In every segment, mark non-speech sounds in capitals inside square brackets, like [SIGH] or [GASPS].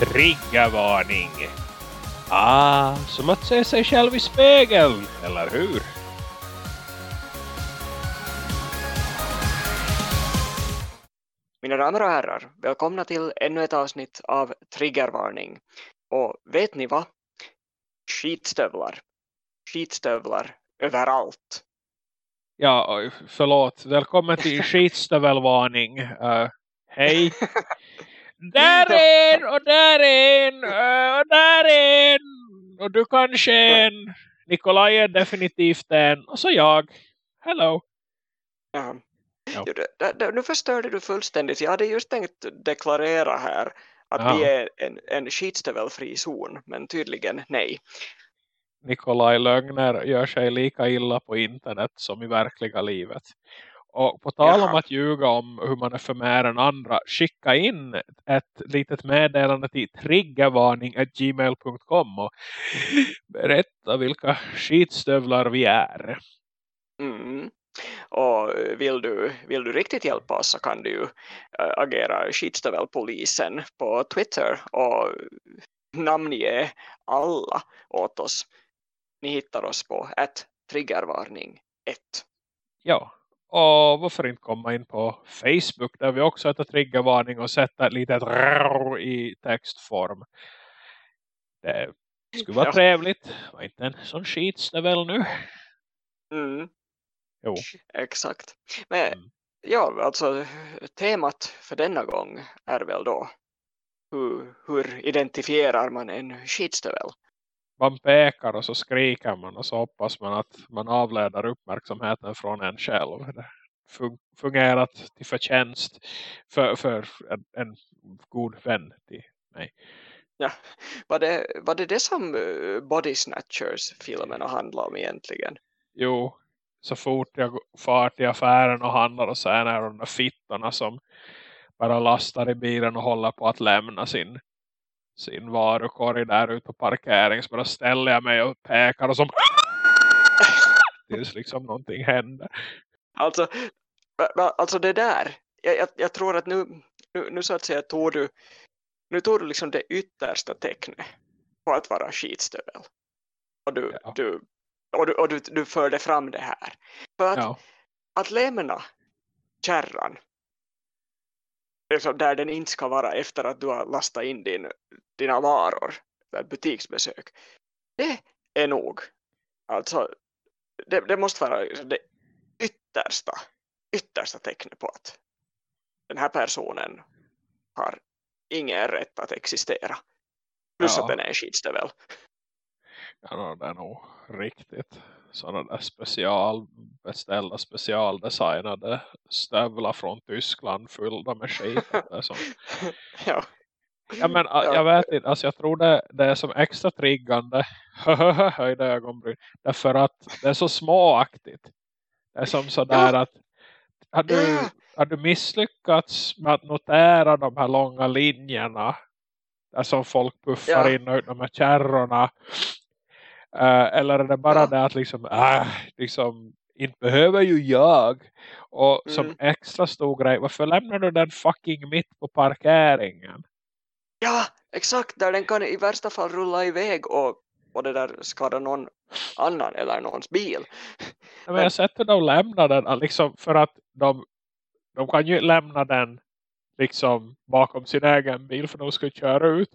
Triggervarning! Ah, som att se sig själv i spegeln, eller hur? Mina damer och herrar, välkomna till ännu ett avsnitt av Triggervarning. Och vet ni vad? Skitstövlar. Skitstövlar överallt. Ja, förlåt. Välkommen till [LAUGHS] skitstövelvarning. Uh, hej. [LAUGHS] Där är en och där är en uh, och där är en. Och du kanske är en. Nikolaj är definitivt en. Och så jag. Hello. Ja. Ja. Jo, det- det- Nu förstörde du fullständigt. Jag hade just tänkt deklarera här att Ja. vi är en, en skitstövelfri zon, men tydligen nej. Nikolaj Lögner gör sig lika illa på internet som i verkliga livet. Och på tal om att ljuga om hur man är för mer än andra, skicka in ett litet meddelande till triggervarning.gmail.com och berätta vilka skitstövlar vi är. Mm. Och vill du, vill du riktigt hjälpa oss så kan du ju äh, agera skitstövelpolisen på Twitter och namnge alla åt oss. Ni hittar oss på ett triggervarning 1. Ja, och varför inte komma in på Facebook där vi också heter triggervarning och sätta ett litet rrrr i textform. Det skulle vara Ja. trevligt. Var inte en sån skitstövel nu. Mm. Jo. Exakt. Men Mm. ja, alltså temat för denna gång är väl då hur, hur identifierar man en skitstövel? Man pekar och så skriker man och så hoppas man att man avleder uppmärksamheten från en själv. Det fun- fungerat till förtjänst för, för en, en god vän till mig. Var det, var det det som eh, Body Snatchers-filmerna handlar om egentligen? Jo, så fort jag far till affären och handlar och sen är de där fittorna som bara lastar i bilen och håller på att lämna sin sin varukorg där ute på parkering så bara ställer jag mig och pekar och som [LAUGHS] tills liksom någonting händer. Alltså, alltså det där, jag, jag, jag tror att nu, nu, nu så att säga tog du, nu tog du liksom det yttersta tecknet på att vara skitstövel. Och du, Ja. du, och du, och du, du förde fram det här. För att, Ja, att lämna kärran liksom där den inte ska vara efter att du har lastat in din, dina varor, butiksbesök. Det är nog, alltså det, det måste vara liksom det yttersta, yttersta tecknet på att den här personen har ingen rätt att existera. Plus Ja. att den är en skitstövel. Ja nå, det är nog riktigt sådana där specialbeställda, specialdesignade stövlar från Tyskland fyllda med skit. [LAUGHS] Ja. ja, men Ja. jag vet inte, alltså jag tror det, det är som extra triggande [LAUGHS] höjda ögonbryn. Därför att det är så småaktigt. Det är som sådär Ja. att har du, har du misslyckats med att notera de här långa linjerna där som folk puffar Ja. in och ut de här kärrorna Eh, eller är det bara Ja. det att liksom, äh, liksom inte behöver ju jag och som Mm. extra stor grej, varför lämnar du den fucking mitt på parkeringen? Ja, exakt. Där den kan i värsta fall rulla iväg och, och det där skada någon annan eller någons bil. Ja, Men jag har sett hur de lämnar den liksom, för att de, de kan ju lämna den liksom bakom sin egen bil för de ska köra ut.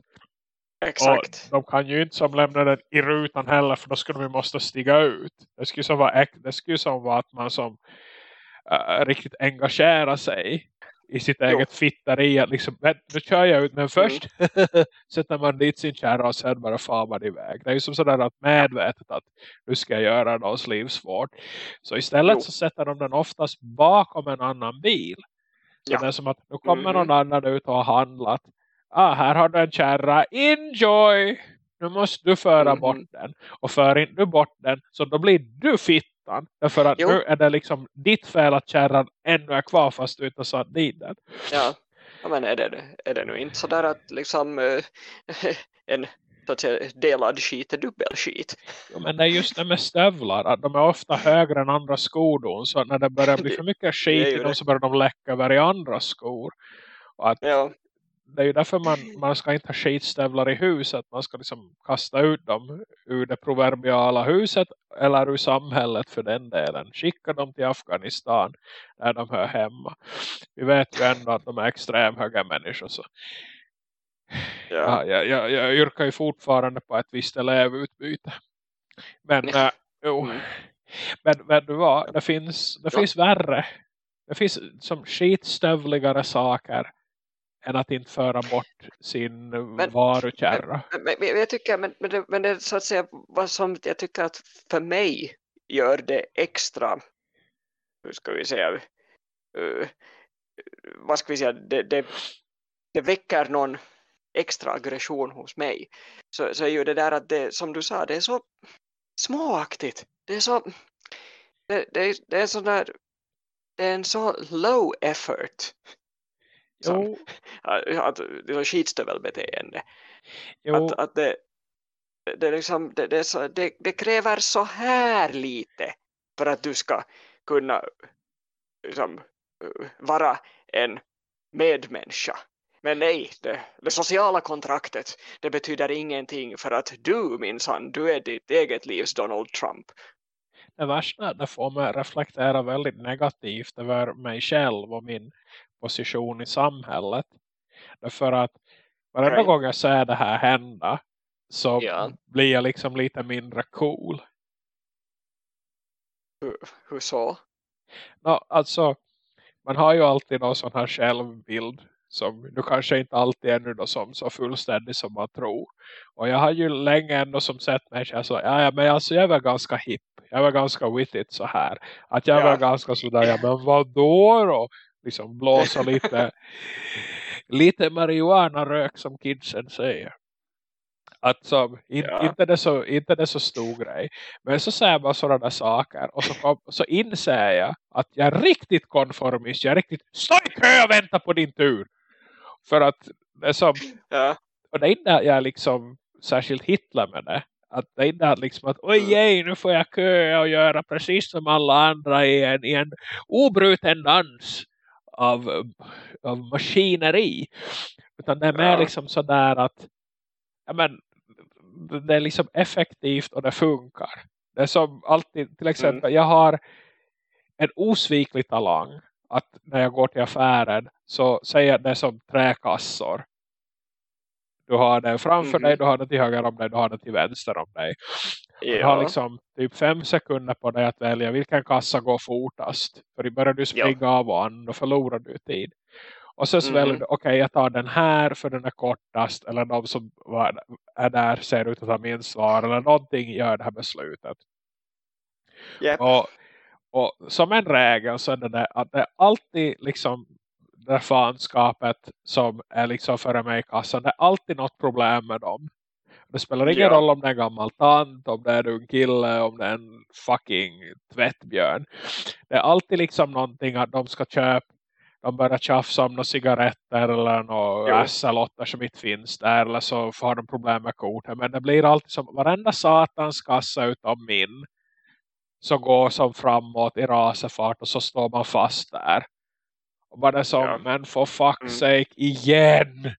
Exakt. Och de kan ju inte som lämna den i rutan heller för då skulle vi måste stiga ut. Det skulle som vara, det skulle som vara att man som äh, riktigt engagerar sig i sitt Jo. eget fitteri. Att liksom, "Men, nu kör jag ut men Mm. först [LAUGHS] sätter man dit sin kärra och sen bara far man iväg. Det är ju som sådär att medvetet att nu ska jag göra någons liv svårt. Så istället Jo. så sätter de den oftast bakom en annan bil. Så Ja. det är som att nu kommer Mhm. någon annan ut och har handlat. Ah, här har du en kärra. Enjoy! Nu måste du föra Mhm. bort den. Och för inte du bort den så då blir du fittan. Därför att Jo. nu är det liksom ditt fel att kärran ännu är kvar fast du inte satt dit den. Ja. ja, men är det, är det nu inte så där att liksom eh, [LAUGHS] en så att säga, delad skit är dubbelskit? Jo, men det är just det med stövlar. Att de är ofta högre än andra skodon. Så när det börjar bli [LAUGHS] för mycket skit i dem så börjar de läcka över i andra skor. Och att Ja, det är ju därför man, man ska inte ha skitstövlar i huset. Man ska liksom kasta ut dem ur det proverbiala huset eller ur samhället för den delen. Skicka dem till Afghanistan där de hör hemma. Vi vet ju ändå att de är extremhöga människor. Så. Ja. Ja, jag, jag, jag yrkar ju fortfarande på ett visst elevutbyte. Men, äh, jo. Mm. Men, men du var, det finns, det ja. finns värre. Det finns som skitstövligare saker än att inte föra bort sin men, varukärra. Men, men, men, jag tycker, men, men, det, men det så att säga vad som jag tycker att för mig gör det extra. Hur ska vi säga uh, vad ska vi säga? Det, det, det väcker någon extra aggression hos mig. Så, så är ju det där att det som du sa det är så småaktigt. Det är så det, det, det är sån där det är en så low effort som, att, det är skitstövelbeteende att, att det, det, liksom, det, det, det kräver så här lite för att du ska kunna liksom, vara en medmänniska. Men nej, det, det, sociala kontraktet det betyder ingenting för att du minsann, du är ditt eget livs Donald Trump. Det värsta det får mig reflektera väldigt negativt över mig själv och min position i samhället. Därför att varenda right. gång jag ser det här hända så yeah. blir jag liksom lite mindre cool. Hur, hur så? No, alltså, man har ju alltid någon sån här självbild som du kanske inte alltid är nu då som så fullständig som man tror. Och jag har ju länge ändå som sett mig så ja, ja men alltså jag var ganska hip. Jag var ganska with it så här. Att jag ja. var ganska sådär, ja men vad då då? Liksom blåsa lite lite marijuana-rök som kidsen säger. Alltså, in, ja. inte, det så, inte det så stor grej. Men så säger man sådana saker. Och så, kom, så inser jag att jag är riktigt konformist. Jag är riktigt, stå i kö och vänta på din tur. För att det är som, ja. och det är inte jag liksom särskilt hittar med det. Att det är inte liksom att oj jej, nu får jag köa och göra precis som alla andra i en, i en obruten dans av, av maskineri. Utan det är mer ja. liksom sådär att ja, men, det är liksom effektivt och det funkar. Det är som alltid, till exempel, mm. jag har en osviklig talang att när jag går till affären så säger det som träkassor. Du har det framför mm. dig, du har det till höger om dig, du har det till vänster om dig. Ja. Har liksom typ fem sekunder på dig att välja vilken kassa går fortast. För i börjar du springa ja. av och an, då förlorar du tid. Och så, så mm. väljer du, okej okay, jag tar den här för den är kortast. Eller de som var, är där ser ut att ha min svar. Eller någonting gör det här beslutet. Yep. Och, och som en regel så är det, att det är alltid liksom det fanskapet som är liksom före mig i kassan. Det är alltid något problem med dem. Det spelar ingen ja. roll om det är en gammal tant, om det är en kille, om det är en fucking tvättbjörn. Det är alltid liksom någonting att de ska köpa de börjar tjafsa om några cigaretter eller några SL-lotter som inte finns där eller så får de problem med korten. Men det blir alltid som varenda satans kassa utom min så går som framåt i rasefart och så står man fast där. Och bara som, ja. men for fuck's mm. sake, igen!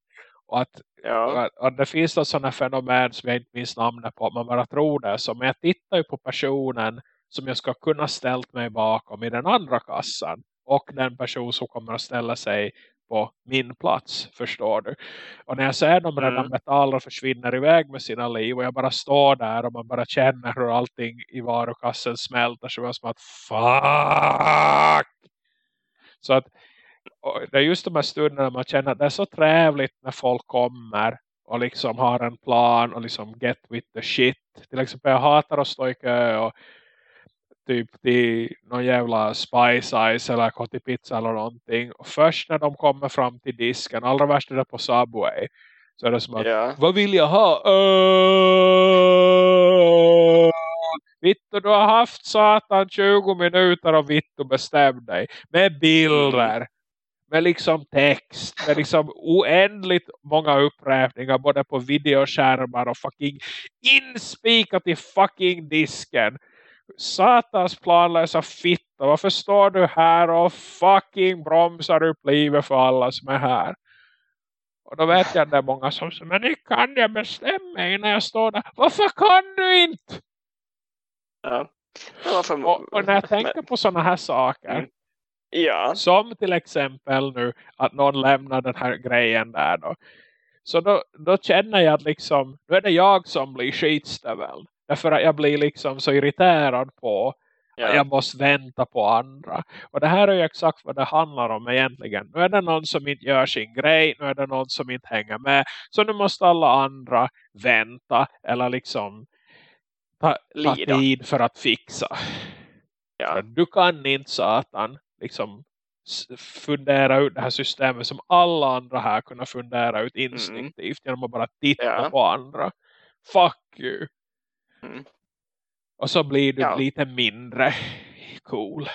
Och att, ja. att det finns något sådana fenomen som jag inte minns namnet på, man bara tror det. Så men jag tittar ju på personen som jag ska kunna ställt mig bakom i den andra kassan och den person som kommer att ställa sig på min plats, förstår du. Och när jag ser dem redan mm. betalar och försvinner iväg med sina liv och jag bara står där och man bara känner hur allting i varukassen smälter så var som att fuck! Så att det är just de här stunderna man känner att det är så trevligt när folk kommer och liksom har en plan och liksom get with the shit. Till exempel jag hatar att stå i kö och typ till någon jävla spice ice eller kotipizza eller någonting. Och först när de kommer fram till disken, allra värst är det på Subway. Så är det som att, yeah. vad vill jag ha? Uh, Vittu, du har haft satan 20 minuter och Vittu bestäm dig. Med bilder. Med liksom text. Med liksom oändligt många uppräkningar. Både på videoskärmar och fucking inspikat i fucking disken satans planlösa fitta. Varför står du här och fucking bromsar upp livet för alla som är här? Och då vet jag att det är många som säger, men det kan jag bestämma innan jag står där. Varför kan du inte? Ja. Varför... Och, och, när jag tänker [LAUGHS] på sådana här saker. Mm. Ja. Som till exempel nu att någon lämnar den här grejen där då. Så då, då känner jag att liksom, nu är det jag som blir skitstövel. Därför att jag blir liksom så irriterad på ja. att jag måste vänta på andra. Och det här är ju exakt vad det handlar om egentligen. Nu är det någon som inte gör sin grej, nu är det någon som inte hänger med. Så nu måste alla andra vänta eller liksom ta, ta tid för att fixa. Ja. För du kan inte satan liksom fundera ut det här systemet som alla andra här kunna fundera ut mm. instinktivt mm. genom att bara titta ja. på andra. Fuck you. Mm. Och så blir du ja. lite mindre cool.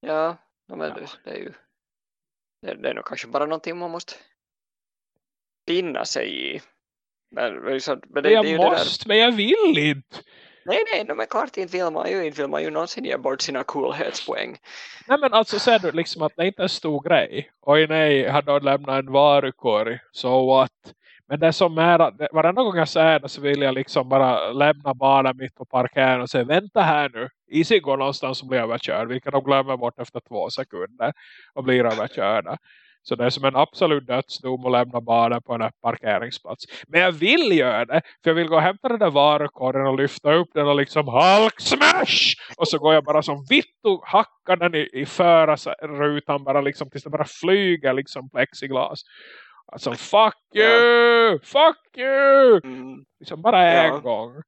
Ja, men ja. Det, det, är ju det, det är nog kanske bara någonting man måste finna sig i. Men, men det, jag det måste, men jag vill inte. Nej, nej, no, men klart inte vill man ju, inte vill man ju någonsin ge bort sina coolhetspoäng. Nej, men alltså ser du liksom att det inte är en stor grej. Oj nej, jag då lämnat en varukorg. Så what? Men det som är att varenda gång jag säger det så vill jag liksom bara lämna barnen mitt på parkeringen och säga vänta här nu. Easy går någonstans och blir överkörd. Vilket de glömmer bort efter två sekunder och blir överkörda. Så det är som en absolut dödsdom att lämna barnen på en parkeringsplats. Men jag vill göra det. För jag vill gå och hämta den där varukorgen och lyfta upp den och liksom halksmash! Och så går jag bara som vitt och hackar den i, i förarrutan bara liksom tills det bara flyger liksom plexiglas. Alltså fuck you! Fuck you! Mm. Liksom bara en ja. gång.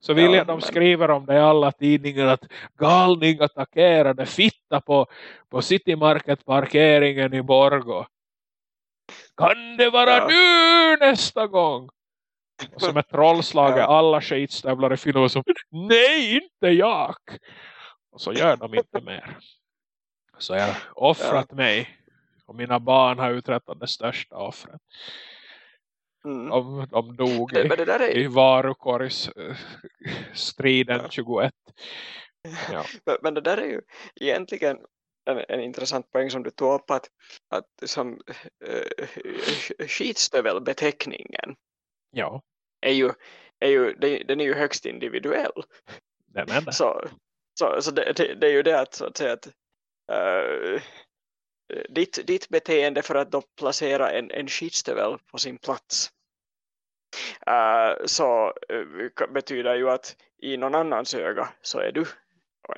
Så vill ja, jag de skriver om det i alla tidningar att galning attackerade fitta på, på City Market parkeringen i Borgo. Kan det vara ja. du nästa gång? Och som ett trollslag ja. alla skitstövlar i film som nej inte jag. Och så gör de inte mer. Så jag har offrat ja. mig. Och mina barn har uträttat det största offret. Mm. De, de dog i, det är... i varukorgsstriden ja. 21. Ja. [LAUGHS] Men, men, det där är ju egentligen en, en intressant poäng som du tog upp att, att som äh, skitstövelbeteckningen ja. är ju, är ju, den är ju högst individuell. Det. Så, så, så det, det, det, är ju det att, så att, säga att äh, ditt, ditt beteende för att då placera en, en skitstövel på sin plats så uh, betyder ju att i någon annans öga så är du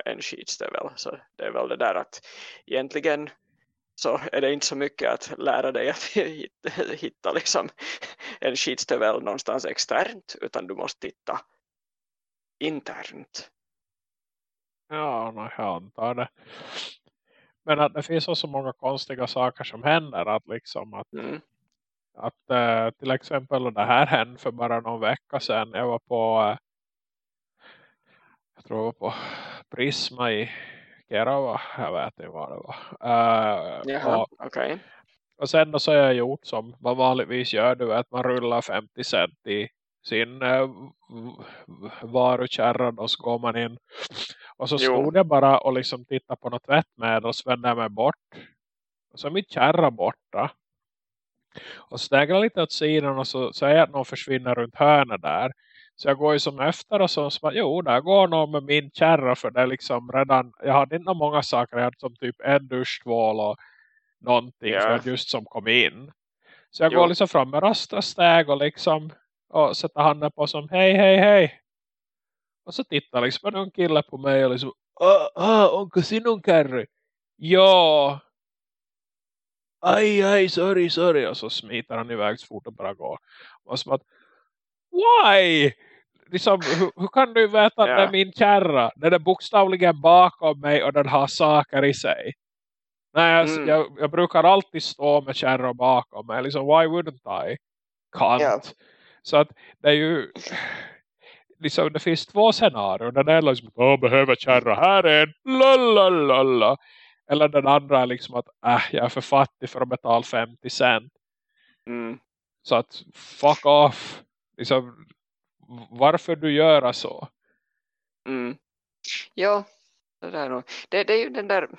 en skitstövel. Så det är väl det där att egentligen så är det inte så mycket att lära dig att [LAUGHS] hitta, liksom en skitstövel någonstans externt utan du måste titta internt. Ja, jag antar det. Men att det finns så många konstiga saker som händer att liksom att mm. Att äh, till exempel det här hände för bara någon vecka sedan. Jag var på äh, jag tror jag var på Prisma i Kerava. Jag vet inte vad det var. Äh, Jaha, och, okay. och sen då så har jag gjort som man vanligtvis gör. Du vet man rullar 50 cent i sin äh, varukärra. Då så går man in. Och så stod jag bara och liksom tittade på något tvättmedel och så vände jag mig bort. Och så är mitt kärra borta. Och stäglar lite åt sidan och så säger jag att någon försvinner runt hörnet där. Så jag går ju som efter och så, så jo, där går någon med min kärra för det är liksom redan, jag hade inte många saker, jag hade som typ en duschtvål och någonting yeah. för att just som kom in. Så jag jo. går liksom fram med rasta steg och liksom och sätter handen på som hej, hej, hej. Och så tittar liksom en kille på mig och liksom, ah, ah, onko sinun kärry? Ja, aj, aj, sorry, sorry. Och så smiter han iväg så fort och bara går. Och så att, why? Liksom, hur, hur, kan du veta att yeah. det är min kärra? Den är bokstavligen bakom mig och den har saker i sig. Nej, mm. jag, jag, brukar alltid stå med kärra bakom mig. Liksom, why wouldn't I? Kant. Yeah. Så att det är ju... [SIGHS] Liksom, det finns två scenarier. Den ena är liksom, jag behöver kärra. Här är en. Lalalala. Eller den andra är liksom att äh, jag är för fattig för att betala 50 cent. Mm. Så att fuck off. Liksom, varför du gör så? Mm. Ja, det, där det, det är ju den där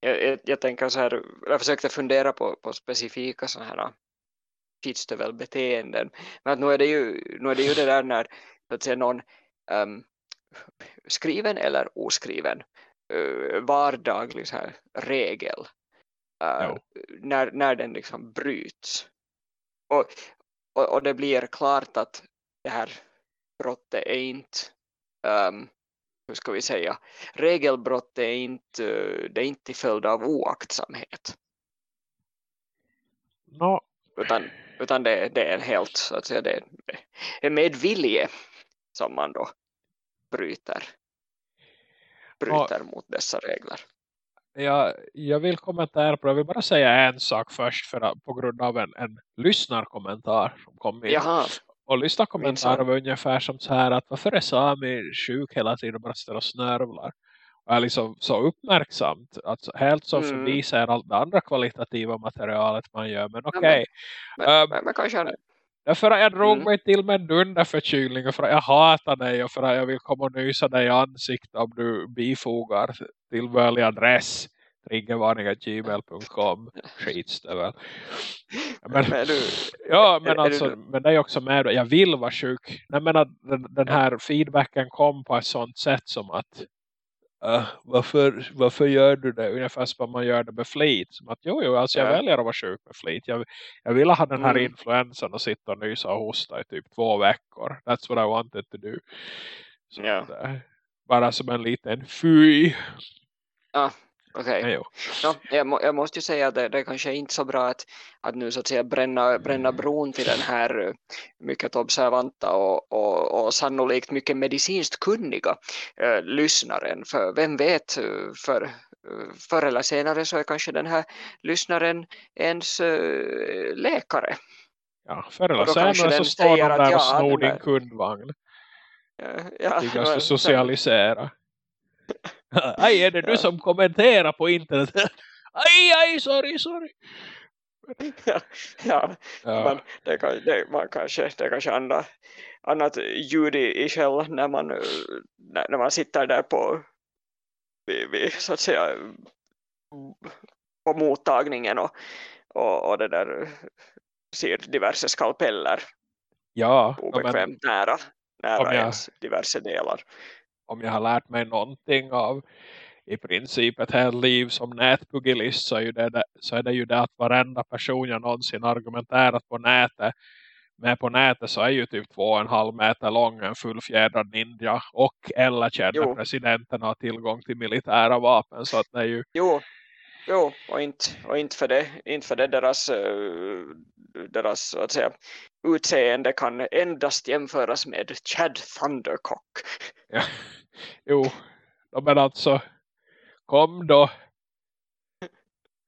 jag, jag, jag tänker så här, jag försökte fundera på, på specifika sådana här skitstövelbeteenden. Men att nu är det ju, nu är det, ju det där när så att säga, någon um, skriven eller oskriven vardaglig så här, regel uh, när, när den liksom bryts. Och, och, och, det blir klart att det här brottet är inte um, hur ska vi säga, regelbrott är inte, det är inte till följd av oaktsamhet. No. Utan, utan det, det är en helt, så att säga, det är med vilje som man då bryter, bryter mot dessa regler. Jag, jag vill kommentera på det. Jag vill bara säga en sak först för att, på grund av en, en lyssnarkommentar som kom in. Jaha. Och lyssnarkommentarer var ungefär som så här att varför är Sami sjuk hela tiden och bara står och snörvlar? Och är liksom så uppmärksamt att helt så mm. allt det andra kvalitativa materialet man gör. Men okej. Okay. Ja, men, um, men, kanske han Därför att jag drog mm. mig till med en dunderförkylning och för att jag hatar dig och för att jag vill komma och nysa dig i ansiktet om du bifogar tillbörlig adress triggervarningar.gmail.com skits det väl. Men, men du, ja, men, är, alltså, är du... men det är också med jag vill vara sjuk. Jag menar, den, den här feedbacken kom på ett sånt sätt som att uh, varför, varför gör du det? Ungefär som man gör det med flit. Som att jo, jo alltså jag ja. väljer att vara sjuk med flit. Jag, jag vill ha den här mm. influensan och sitta och nysa och hosta i typ två veckor. That's what I wanted to do. Så ja. att, uh, bara som en liten fy. Ja, Okej. Okay. Ja, jag, må, jag, måste ju säga att det, det kanske är inte så bra att, att nu så att säga bränna, bränna bron till den här eh, mycket observanta och, och, och sannolikt mycket medicinskt kunniga eh, lyssnaren. För vem vet, eh, för, eh, förr eller senare så är kanske den här lyssnaren ens eh, läkare. Ja, förr eller senare så står de där och snor din kundvagn. Ja, ja, de ska [LAUGHS] socialisera. [LAUGHS] Aj, är det du som kommenterar på internet? [LAUGHS] Aj, aj, sorry, sorry. ja, ja, ja. Men det, kan, det, man kanske, det kanske andra, annat ljud i, i när man, när, när man sitter där på vid, vid, så att säga på mottagningen och, och, och det där ser diverse skalpeller ja, obekvämt men, nära, nära jag, ens diverse delar om jag har lärt mig någonting av i princip ett helt liv som nätpugilist så är, ju det, så är det ju det att varenda person jag någonsin argumenterat på nätet med på nätet så är ju typ två och en halv meter lång en fullfjädrad ninja och eller känner presidenten har tillgång till militära vapen så att det är ju jo, jo och, inte, och inte för det, inte för det deras, uh, deras att säga, utseende kan endast jämföras med Chad Thundercock. Ja. Jo, men alltså kom då.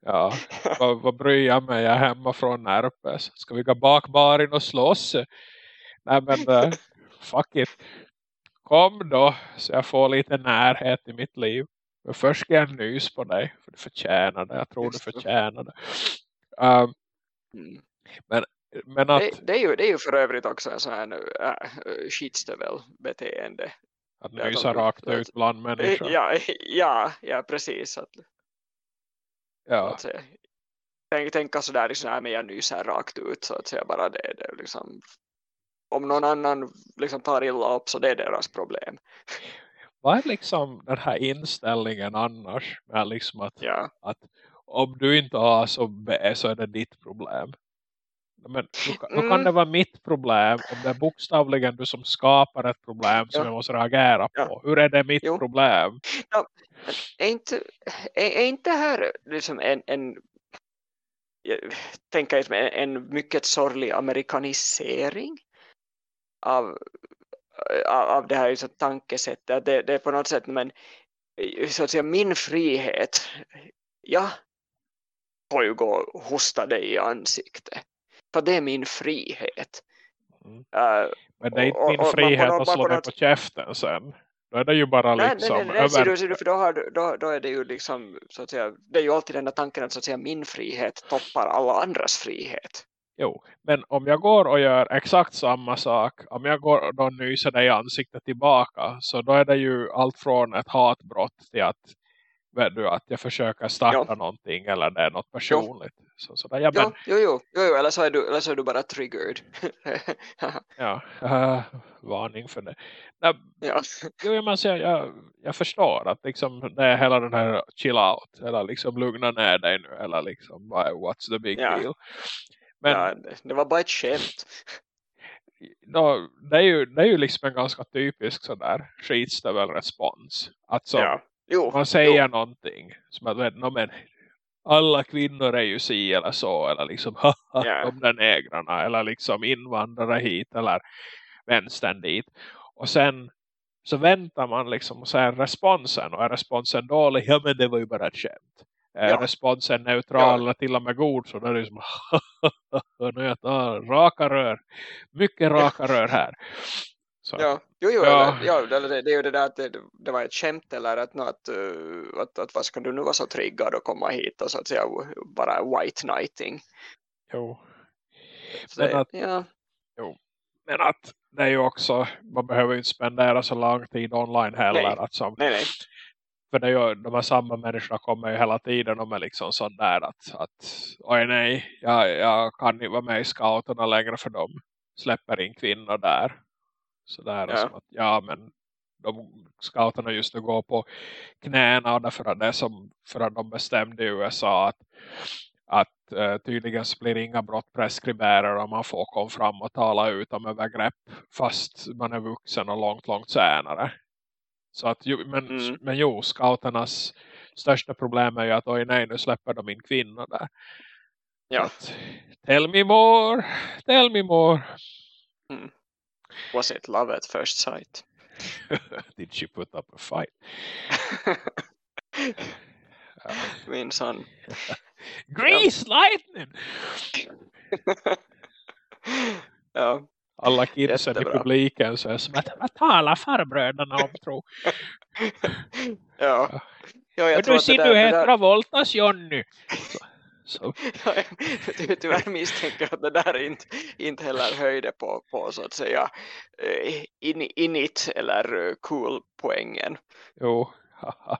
Ja, vad, vad bryr jag mig? Jag är hemma från Närpes. Ska vi gå bak baren och slåss? Nej men, uh, fuck it. Kom då, så jag får lite närhet i mitt liv. Men först ska jag nys på dig. För du förtjänar det. Jag tror du förtjänar det. Um, men, men att... Det, det, är ju, det är ju för övrigt också en sån här äh, skitstövel-beteende. Att nysa rakt ut bland människor. Ja, ja, ja precis. Att, ja. Att, tänk, tänka sådär liksom, nej, men jag nyser rakt ut så att säga bara det, det liksom, om någon annan liksom tar illa upp så det är deras problem. Vad är liksom den här inställningen annars? Med liksom att, ja. att om du inte har så B så är det ditt problem. Men då, då kan mm. det vara mitt problem om det är bokstavligen du som skapar ett problem som ja. jag måste reagera på. Ja. Hur är det mitt jo. problem? Ja, är, inte, är, är inte här liksom en, en jag tänker en, en mycket sorglig amerikanisering av, av, av det här liksom tankesättet. Det, det är på något sätt men så att säga min frihet ja får ju gå och hosta dig i ansiktet för det är min frihet. Mm. Uh, men det är inte min och, frihet och, och, att slå mig på käften sen. Då är det ju bara nej, liksom... Nej, nej, nej, över... du, för då, har, då, då är det ju liksom, så att säga, det är ju alltid den där tanken att, så att säga, min frihet toppar alla andras frihet. Jo, men om jag går och gör exakt samma sak, om jag går och då nyser dig i ansiktet tillbaka, så då är det ju allt från ett hatbrott till att vet du, att jag försöker starta Ja. någonting eller det är något personligt. Så, så ja, Jo, men, jo, jo, jo, jo eller, så är du, eller så är du bara triggered. [LAUGHS] ja, äh, varning för det. Nej, ja. jo, men, så jag, jag, jag förstår att liksom, det är hela den här chill out eller liksom lugna ner dig nu eller liksom what's the big Ja. deal. Men ja, det, var bara ett skämt. då, det, är ju, det är ju liksom en ganska typisk sådär skitstövelrespons. Att som, Ja. Jo, man säger någonting som att no, men, alla kvinnor är ju si eller så eller liksom [LAUGHS] Ja. de där negrarna eller liksom invandrare hit eller vänstern dit och sen så väntar man liksom och säger responsen och är responsen dålig, ja men det var ju bara ett skämt är Ja. responsen neutral Ja. eller till och med god så då är det som [LAUGHS] nu är det raka rör mycket raka rör här så, Ja, jo, jo, Ja. Eller, ja det, det, är ju det där att det, det var ett skämt eller att, att, uh, att, att vad ska du nu vara så triggad och komma hit och så att säga bara white knighting. jo. Så Men det, att- ja, Men att det är ju också, man behöver ju inte spendera så lång tid online heller. Nej. Att som, nej, nej. för det är ju, de här samma människorna kommer ju hela tiden och är liksom sån där att, att oj nej, jag, jag kan inte vara med i scouterna längre för de släpper in kvinnor där. Så där Ja. som att, ja men de scouterna just nu går på knäna därför att det är som för att de bestämde i USA att att eh, tydligen blir inga brott preskriberer om man får komma fram och tala ut om övergrepp fast man är vuxen och långt, långt senare. Så att, men, Mm. men jo, scouternas största problem är ju att oj nej, nu släpper de in kvinnor där. Ja. Att, tell me more, tell me more. Was it love at first sight? [LAUGHS] Did she put up a fight? [LAUGHS] Min son. [LAUGHS] Grease lightning! ja, Alla kidsen i publiken så är som att vad talar farbröderna om tro? ja. ja jag du ser du är där, Travoltas Jonny. Så, så, [LAUGHS] Ja, ty- tyvärr misstänker att det där inte, inte heller höjde på, på så att säga eh, in, init eller eh, cool-poängen. jo. haha.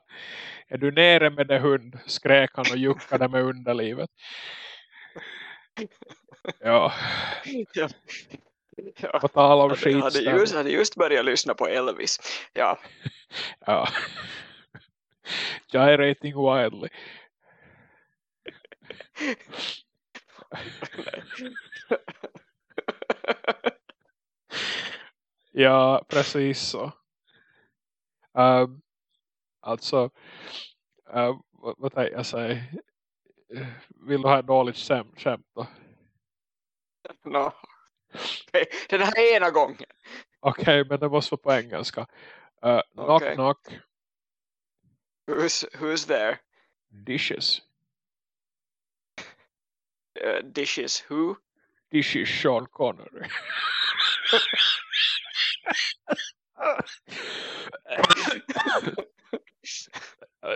Är du nere med det hund? Skrek han och juckade med underlivet. [LAUGHS] Ja, Ja. Ja. på tal om Jag hade just, hade just börjat lyssna på Elvis. Ja, [LAUGHS] Ja. Gyrating wildly. Ja, precis så. Um, alltså, uh, vad, vad tänkte jag säga? Vill du ha ett dåligt skämt, då? no. Den här ena gången. Okej, men det måste vara på engelska. Uh, knock Okej. knock, Who's, who's there? dishes. Uh, dishes who? Dishes Sean Connery.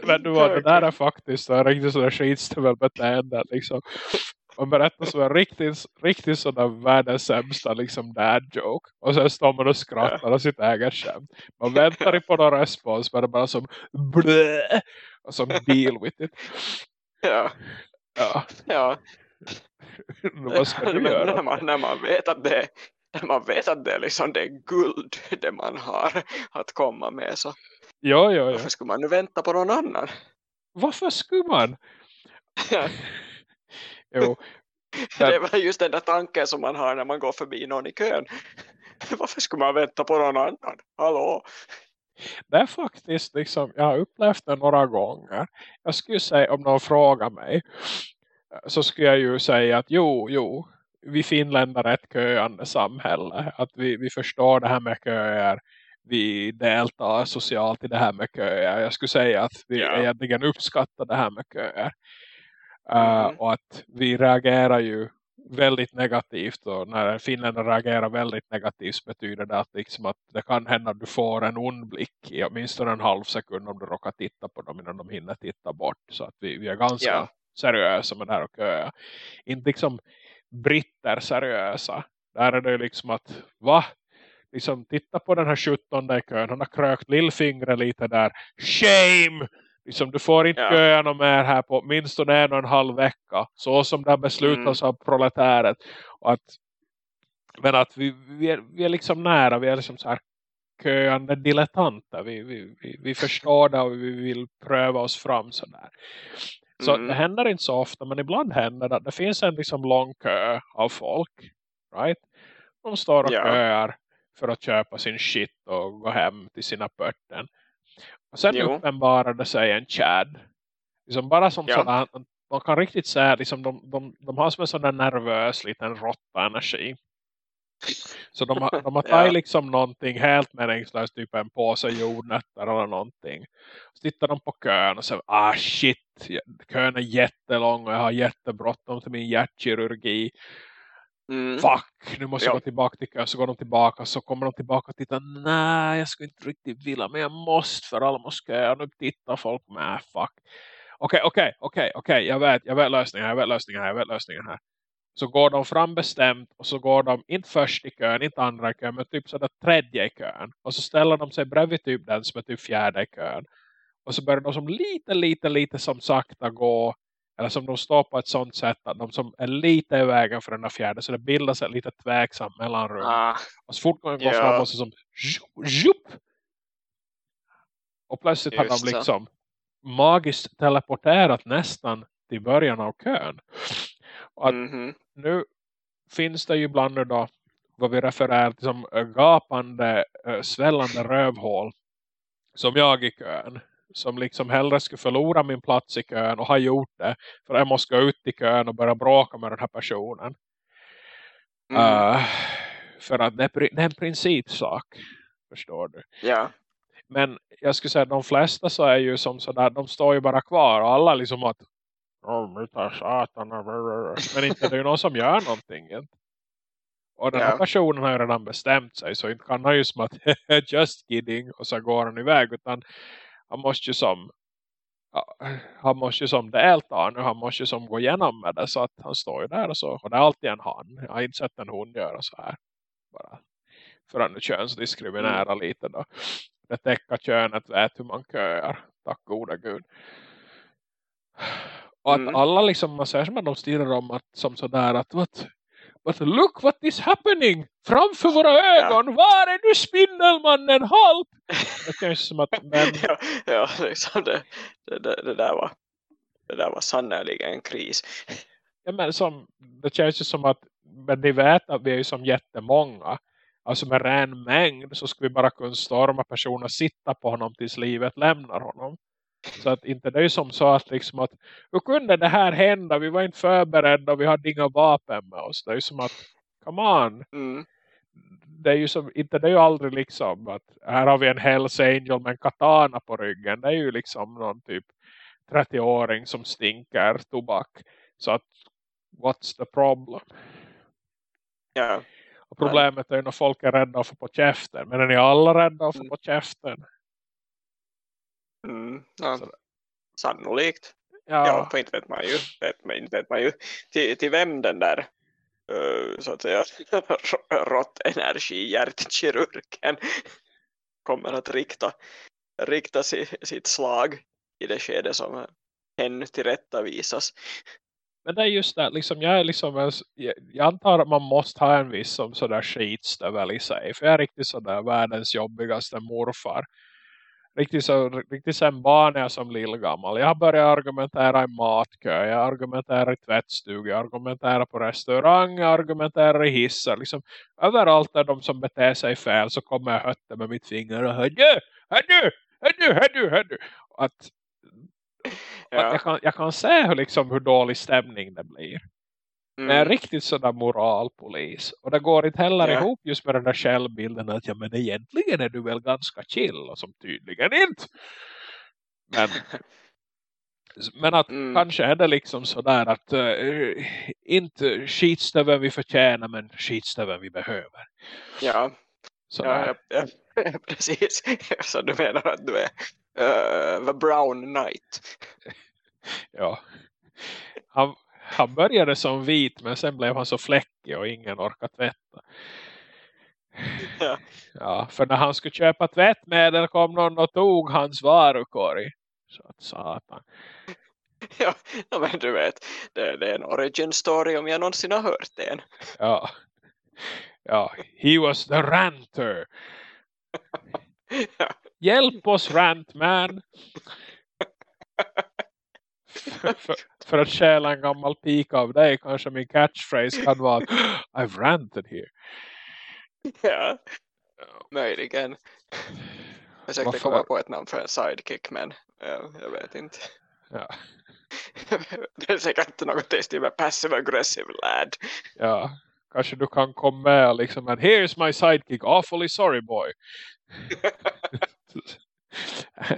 Men du vad, det där är faktiskt en riktigt sådär skitstövelbeteende liksom. Man berättar så en riktigt, riktigt sådär världens sämsta liksom dad joke. Och sen står man och skrattar och sitt eget skämt. Man väntar på någon respons men det bara som blä och som deal with it. Ja, Ja, ja. Vad ska du göra? När man, när man vet att det när man vet att det är liksom det är guld det man har att komma med så Ja, ja, ja. varför skulle man nu vänta på någon annan? Varför skulle man? Ja, Jo, [LAUGHS] det väl just den där tanken som man har när man går förbi någon i kön. [LAUGHS] Varför skulle man vänta på någon annan? Hallå? det är faktiskt liksom, jag har upplevt det några gånger. Jag skulle säga, om någon frågar mig, så skulle jag ju säga att jo, jo, vi finländare är ett köande samhälle. Att vi, vi förstår det här med köer. Vi deltar socialt i det här med köer. Jag skulle säga att vi Ja. egentligen uppskattar det här med köer. Uh, Mhm. och att vi reagerar ju väldigt negativt och när finländare reagerar väldigt negativt betyder det att, liksom att det kan hända att du får en ond blick i åtminstone en halv sekund om du råkar titta på dem innan de hinner titta bort. Så att vi, vi är ganska Ja. Seriösa med det här och köa. Inte liksom britter seriösa. Där är det liksom att, va? Liksom titta på den här 17 i kön. Han har krökt lillfingret lite där. Shame! Liksom, du får inte Ja. köa något mer här på minst en och en halv vecka. Så som det har beslutats Mm. av proletäret. Och att, men att vi, vi, är, vi är liksom nära. Vi är liksom så här köande dilettanter. Vi, vi, vi, vi förstår det och vi vill pröva oss fram sådär. Så Mm. det händer inte så ofta. Men ibland händer det. att Det finns en liksom lång kö av folk. Right? De står och Ja. köar för att köpa sin shit och gå hem till sina pörten. Och sen Jo. uppenbarade sig en Chad. Liksom bara som Ja. sådär, man kan riktigt säga liksom de, de, de har som en sån där nervös liten råtta energi. Så de, har- de har [LAUGHS] tagit liksom någonting helt meningslöst, typ en påse jordnötter eller någonting. Så tittar de på kön och säger, ah shit, kön är jättelång och jag har jättebråttom till min hjärtkirurgi. Mm. Fuck, nu måste jag Ja. gå tillbaka till kön. Så går de tillbaka så kommer de tillbaka och tittar. Nej, jag skulle inte riktigt vilja men jag måste för alla måste köa. Nu tittar folk med, fuck. Okej, okej, okej, okej. Jag vet, jag vet lösningen, jag vet lösningen här, jag vet lösningen här. Så går de fram bestämt och så går de inte först i kön, inte andra i kön, men typ sådär tredje i kön. Och så ställer de sig bredvid typ den som är typ fjärde i kön. Och så börjar de som lite, lite, lite som sakta gå. Eller som de står på ett sånt sätt att de som är lite i vägen för den där fjärde. Så det bildas ett lite tveksamt mellanrum. Ah, Och så fort man går Ja. fram och så som zhup. Och plötsligt har Just de så. liksom magiskt teleporterat nästan till början av kön. Att mhm. Nu finns det ju ibland då vad vi refererar till som gapande, svällande rövhål som jag i kön. Som liksom hellre skulle förlora min plats i kön och har gjort det. För jag måste gå ut i kön och börja bråka med den här personen. Mm. Uh, för att det är, det är en principsak. Förstår du? Ja. Men jag skulle säga att de flesta så är ju som sådär. De står ju bara kvar och alla liksom att Åh, mitä satan. Men inte det är ju någon som gör någonting. Och den här Ja. personen har ju redan bestämt sig. Så inte kan han ju som att [LAUGHS] just kidding. Och så går han iväg. Utan han måste ju som han måste ju som delta nu. Han måste ju som gå igenom med det. Så att han står ju där och så. Och det är alltid en han. Jag har inte sett en hon göra så här. Bara för att nu könsdiskriminera lite då. Det täcka könet vet hur man köar. Tack gode gud. Och att Mm. alla liksom, man säger som att de stirrar om att, som sådär att what, what, look what is happening framför våra ögon, var är du spindelmannen, halt! Det känns som att, [LAUGHS] men ja, ja liksom det, det, det, där var det där var sannoliken en kris. Ja, men som, det känns ju som att men ni vet att vi är ju som jättemånga. Alltså med ren mängd så ska vi bara kunna storma personer och sitta på honom tills livet lämnar honom. Så att inte det är som så att liksom att hur kunde det här hända? Vi var inte förberedda och vi hade inga vapen med oss. Det är ju som att, come on. Mm. Det är ju som, inte det är ju aldrig liksom att här har vi en Hells Angel med en katana på ryggen. Det är ju liksom någon typ 30-åring som stinker tobak. Så att, what's the problem? Ja. Och problemet är ju när folk är rädda att få på käften. Men är ni alla rädda att få Mm. på käften? Mm. ja. Så- Sannolikt. Ja, Ja, för inte vet man ju. Vet inte vet man ju till, till vem den där eh, så att säga [LAUGHS] rått energi hjärtkirurgen kommer att rikta, rikta si, sitt slag i det skede som hen tillrättavisas. men det är just det. Liksom, jag, är liksom, jag antar att man måste ha en viss som sådär skitstövel i sig. För jag är riktigt sådär världens jobbigaste morfar. Riktigt, så, riktigt sen barn är jag som lillgammal. Jag har börjat argumentera i matkö. Jag argumenterar i tvättstug. Jag argumenterar på restaurang. Jag argumenterar i hissar. Liksom, överallt där de som beter sig fel så kommer jag hötta med mitt finger. Och hördu, hördu, hördu, hördu, hördu. Att, att Ja. jag, kan, jag kan se hur, liksom, hur dålig stämning det blir. Men jag är Mm. riktigt sådär moralpolis. Och det går inte heller Ja. ihop just med den där självbilden att ja men egentligen är du väl ganska chill och som tydligen inte. Men, [LAUGHS] men att Mm. kanske är det liksom sådär att uh, inte skitstöven vi förtjänar men skitstöven vi behöver. Ja, Sådär. ja, ja, ja, [LAUGHS] precis. [LAUGHS] Så du menar att du är uh, the brown knight. Ja. Han, han började som vit men sen blev han så fläckig och ingen orkat tvätta. Ja. Ja, för när han skulle köpa tvättmedel kom någon och tog hans varukorg. Så att satan. Ja, men du vet, det, det är en origin story om jag någonsin har hört den. Ja. Ja, he was the ranter. [LAUGHS] Ja. Hjälp oss rant man. [LAUGHS] för, [LAUGHS] för, att stjäla en gammal pika av dig kanske min catchphrase kan vara I've ranted here. Ja, möjligen. Jag försökte Varför- komma på ett namn för en sidekick, men ja, jag vet inte. Ja, [LAUGHS] Det är säkert något i stil med passive aggressive lad. ja. Kanske du kan komma med liksom and here's my sidekick, awfully sorry boy. [LAUGHS]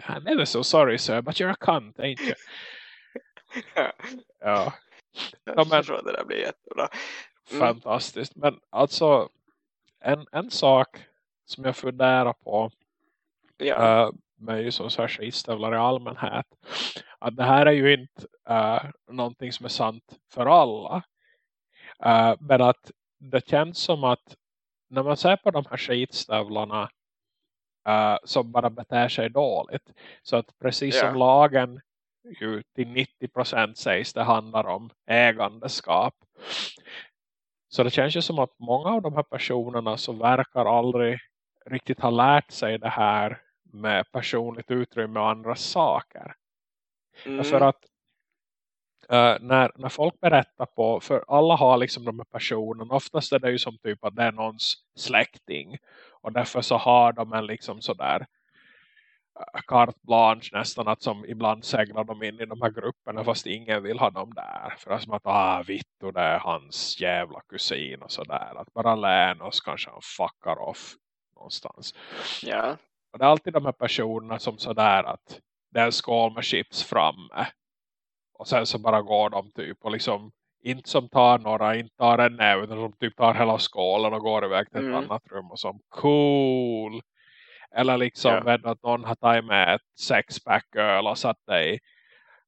I'm ever so sorry sir, but you're a cunt, ain't you? Ja, Ja, jag men- tror att det där blir jättebra. Mm. fantastiskt. Men alltså, en, en sak som jag funderar på Ja, uh, med ju som skitstövlar i allmänhet. Att det här är ju inte uh, någonting som är sant för alla. Uh, men att det känns som att när man ser på de här skitstövlarna uh, som bara beter sig dåligt. Så att precis Ja. som lagen ju till 90% sägs det handlar om ägandeskap. Så det känns ju som att många av de här personerna som verkar aldrig riktigt ha lärt sig det här med personligt utrymme och andra saker. mm, För att eh, när, när folk berättar på, för alla har liksom de här personerna, oftast är det ju som typ att det är någons släkting. Och därför så har de en liksom sådär uh, carte blanche nästan att som ibland seglar de in i de här grupperna fast ingen vill ha dem där. För är som att, ah Vittu det är hans jävla kusin och sådär. Att bara län oss kanske han fuckar off någonstans. ja, Och det är alltid de här personerna som sådär att det är en skål med chips framme. Och sen så bara går de typ och liksom inte som tar några, inte tar en näve utan som typ tar hela skålen och går iväg till ett Mm. annat rum och som cool. Eller liksom Ja. du att någon har tagit med ett sexpack öl och satt det i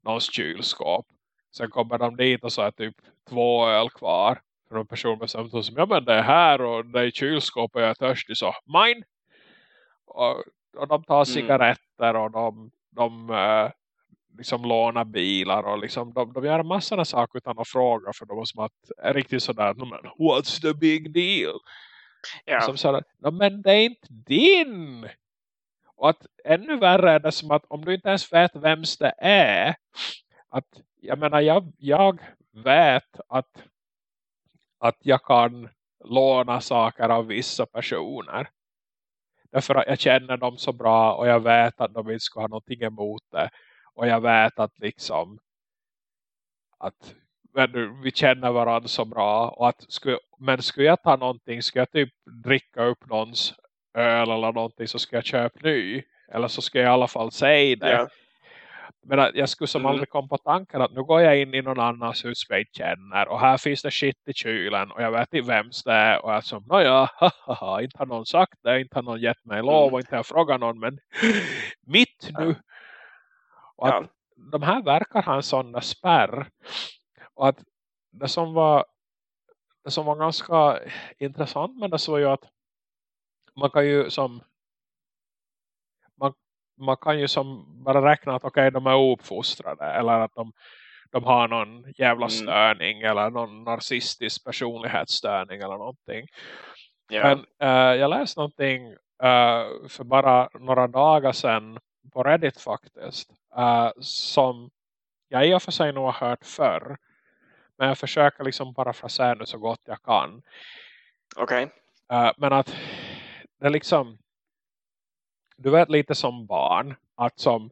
någons kylskåp. Sen kommer de dit och så är typ två öl kvar. För en person bestämt som, ja men det är här och det är i kylskåpet och jag är törstig så, mine! Och, och de tar cigaretter och de, de eh, liksom lånar bilar och liksom de, de gör en massa saker utan att fråga för de är som att är riktigt sådär, "No, men what's the big deal? Ja, Som sa "No, men det är inte din! Och att ännu värre är det som att om du inte ens vet vems det är att jag menar jag, jag vet att att jag kan låna saker av vissa personer. Därför att jag känner dem så bra och jag vet att de inte ska ha någonting emot det. Och jag vet att liksom att men vi känner varandra så bra. Och att skulle, men skulle jag ta någonting, skulle jag typ dricka upp någons öl eller någonting så ska jag köpa ny. Eller så ska jag i alla fall säga det. ja, Men jag skulle som Mm. aldrig komma på tanken att nu går jag in i någon annans hus jag känner. Och här finns det shit i kylen. Och jag vet inte vems det är. Och jag som, nåja, haha, inte har någon sagt det. Inte har någon gett mig lov. Mm. Och inte har jag frågat någon. Men [GASPS] mitt nu. Och att ja, de här verkar ha en sån spärr. Och att det som var det som var ganska intressant med det så var ju att man kan ju som man, man kan ju som bara räkna att okej de är ouppfostrade eller att de, de har någon jävla Mm. störning eller någon narcissistisk personlighetsstörning eller någonting. ja, Men eh, jag läste någonting eh, för bara några dagar sedan på Reddit faktiskt. eh, som jag i och för sig nog har hört förr. Men jag försöker liksom parafrasera nu så gott jag kan. okej. Eh, men att det är liksom du vet lite som barn att som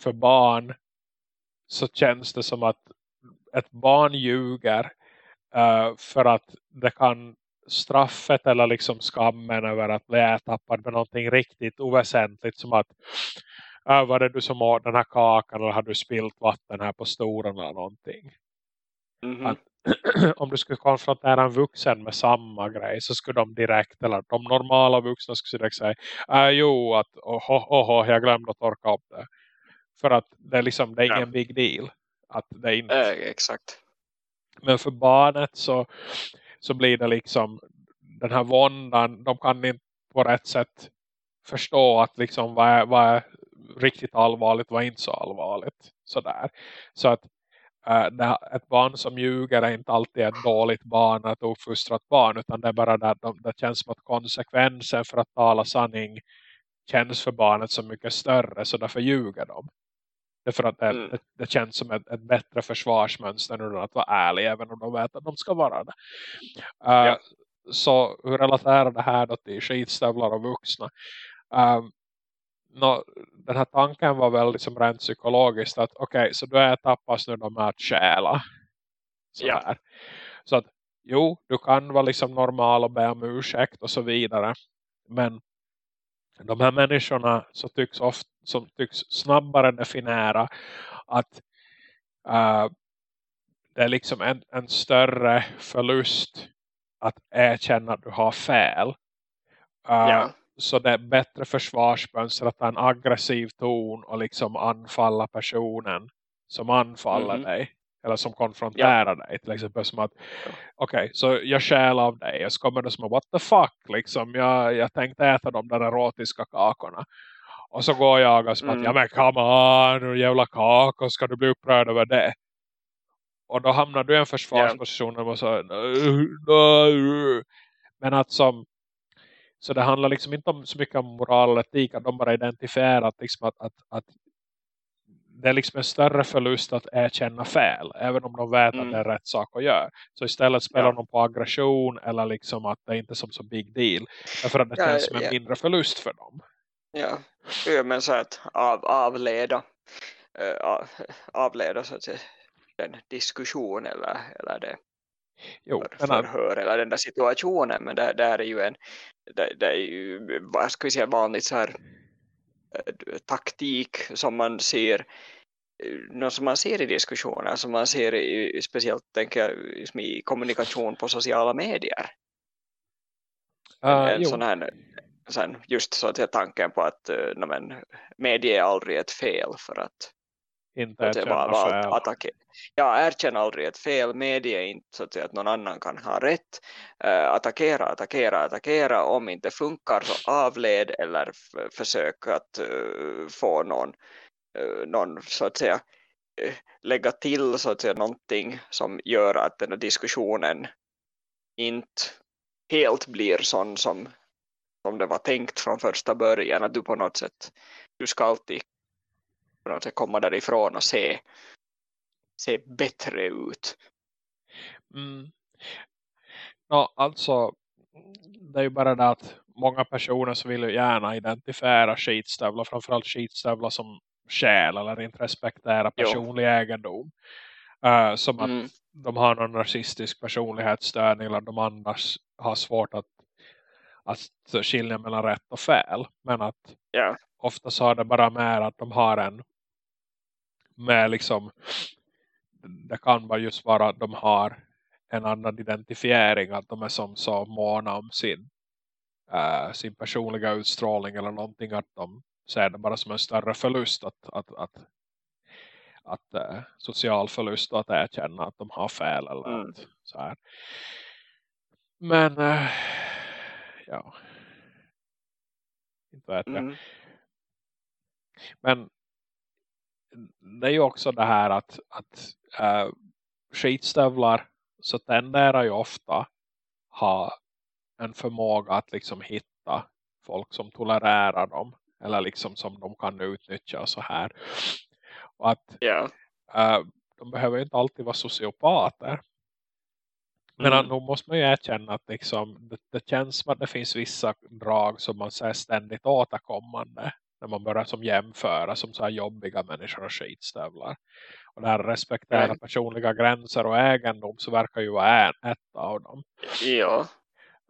för barn så känns det som att ett barn ljuger eh, för att det kan straffet eller liksom skammen över att bli ätappad med någonting riktigt oväsentligt som att äh, var det du som åt den här kakan eller har du spilt vatten här på stolen eller någonting Mhm. Att- [CLEARS THROAT] om du skulle konfrontera en vuxen med samma grej så skulle de direkt, eller de normala vuxna skulle direkt säga äh, jo, att oho, oho, jag glömde att torka upp det. För att det är liksom, det är Ja. ingen big deal. Att det är inte, Eh, exakt. men för barnet så, så blir det liksom den här våndan, de kan inte på rätt sätt förstå att liksom vad är, vad är riktigt allvarligt var inte så allvarligt. Sådär. Så att äh, ett barn som ljuger är inte alltid ett dåligt barn, ett uppfostrat barn. Utan det är bara det att de, det känns som att konsekvensen för att tala sanning känns för barnet så mycket större. Så därför ljuger de. Därför att det, mm. det, det, känns som ett, ett bättre försvarsmönster än att vara ärlig. Även om de vet att de ska vara det. Uh, ja. Så hur relaterar det här då till skitstövlar och vuxna? Um, no, den här tanken var väl liksom rent psykologiskt att okej, okay, så då är tappas nu de här att stjäla. Så, ja. här. så att jo, du kan vara liksom normal och be om ursäkt och så vidare. Men de här människorna så tycks ofta, som tycks snabbare definiera att uh, det är liksom en, en större förlust att erkänna att du har fel. Uh, ja. Så det är bättre försvarsmönster att ha en aggressiv ton och liksom anfalla personen som anfaller mm. dig. Eller som konfronterar ja. dig. Till exempel som att, okej, okay, så jag skäl av dig. Och så kommer det som att, what the fuck? Liksom, jag, jag tänkte äta de där erotiska kakorna. Och så går jag och som mm. att, ja men come on, jävla kakor, ska du bli upprörd över det? Och då hamnar du i en försvarsposition yeah. och så, men att som så det handlar liksom inte om så mycket om moral och etik att de bara identifierar att, liksom att, att, att det är liksom en större förlust att erkänna fel. Även om de vet mm. att det är rätt sak att göra. Så istället spelar ja. de på aggression. Eller liksom att det inte är som så big deal. Därför att det ja, känns som en ja. mindre förlust för dem. Ja, ja men så att av, avleda. Uh, avleda så att säga den diskussion eller, eller det jo, för, förhör eller den där situationen men det, där är ju en det, det, är ju vad ska vi säga vanligt så här eh, taktik som man ser eh, något som man ser i diskussioner som man ser i, speciellt tänker jag, i kommunikation på sociala medier. Uh, en, sån här sen just så att jag tanken på att uh, men, media är aldrig ett fel för att inte erkänna var, fel. Attacker. Ja, erkänn aldrig ett fel. Medie inte så att, säga, att någon annan kan ha rätt. Uh, attackera, attackera, attackera. Om inte funkar så avled eller försök att uh, få någon, uh, någon så att säga lägga till så att säga någonting som gör att den här diskussionen inte helt blir sån som, som det var tänkt från första början. Att du på något sätt du ska alltid på något sätt komma därifrån och se, se bättre ut. Mm. No, alltså det är ju bara det att många personer så vill ju gärna identifiera skitstövlar, framförallt skitstövlar som själ eller inte respektera personlig jo. egendom. Uh, som mm. att de har någon narcissistisk personlighetsstörning eller de annars har svårt att, att skilja mellan rätt och fel. Men att yeah. ofta så har det bara med att de har en med liksom det kan bara just vara att de har en annan identifiering att de är som så måna om sin uh, sin personliga utstrålning eller någonting att de ser det bara som en större förlust att, att, att, att uh, social förlust och att erkänna att de har fel eller mm. att, så här. men uh, ja inte vet jag mm. men det är ju också det här att, att äh, skitstövlar så tenderar ju ofta ha en förmåga att liksom hitta folk som tolererar dem eller liksom som de kan utnyttja så här. Och att yeah. äh, de behöver inte alltid vara sociopater. Men mm. nog måste man ju erkänna att liksom, det, det, känns som att det finns vissa drag som man säger ständigt återkommande när man börjar som jämföra som så här jobbiga människor och skitstövlar. Och det här respektera mm. personliga gränser och egendom så verkar ju vara ett av dem. Ja.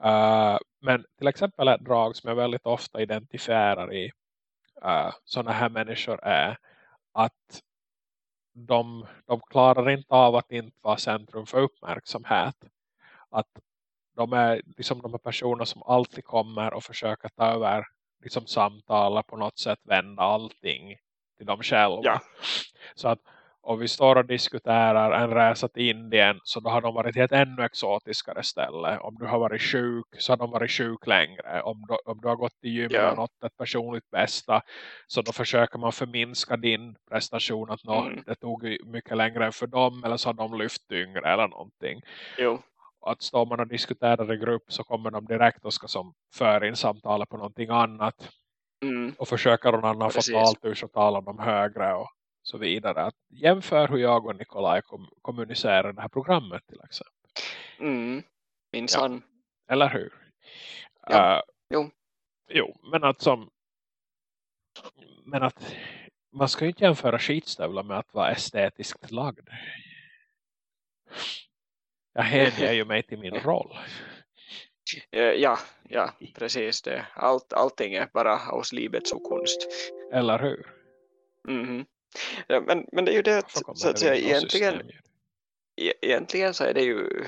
Uh, men till exempel ett drag som jag väldigt ofta identifierar i uh, sådana här människor är att de, de klarar inte av att inte vara centrum för uppmärksamhet. Att de är liksom de personer som alltid kommer och försöker ta över liksom samtala på något sätt vända allting till dem själva. Ja. Så att och vi står och diskuterar en resa till Indien så då har de varit ett ännu exotiskare ställe. Om du har varit sjuk så har de varit sjuk längre. Om du, om du har gått till gym Ja. och nått ett personligt bästa så då försöker man förminska din prestation att nå, Mm. det tog mycket längre än för dem eller så har de lyft tyngre eller någonting. Jo. Att står man och diskuterar i grupp så kommer de direkt och ska som föra in samtalet på någonting annat Mm. och försöker någon annan få Precis. talt ur så talar de högre och så vidare. Att jämför hur jag och Nikolaj kom, kommunicerar det här programmet till exempel. Mm. Minsann. Eller hur? Ja. Eh, Jo. Jo, men att som men att man ska ju inte jämföra skitstövlar med att vara estetiskt lagd. Jag hänger ju mig till min roll. Eh, Ja, ja, precis det. Allt, allting är bara hos livets okunst. Eller hur? Mhm. Ja, men, men det är ju det att, så att säga, egentligen, system? e- egentligen så är det ju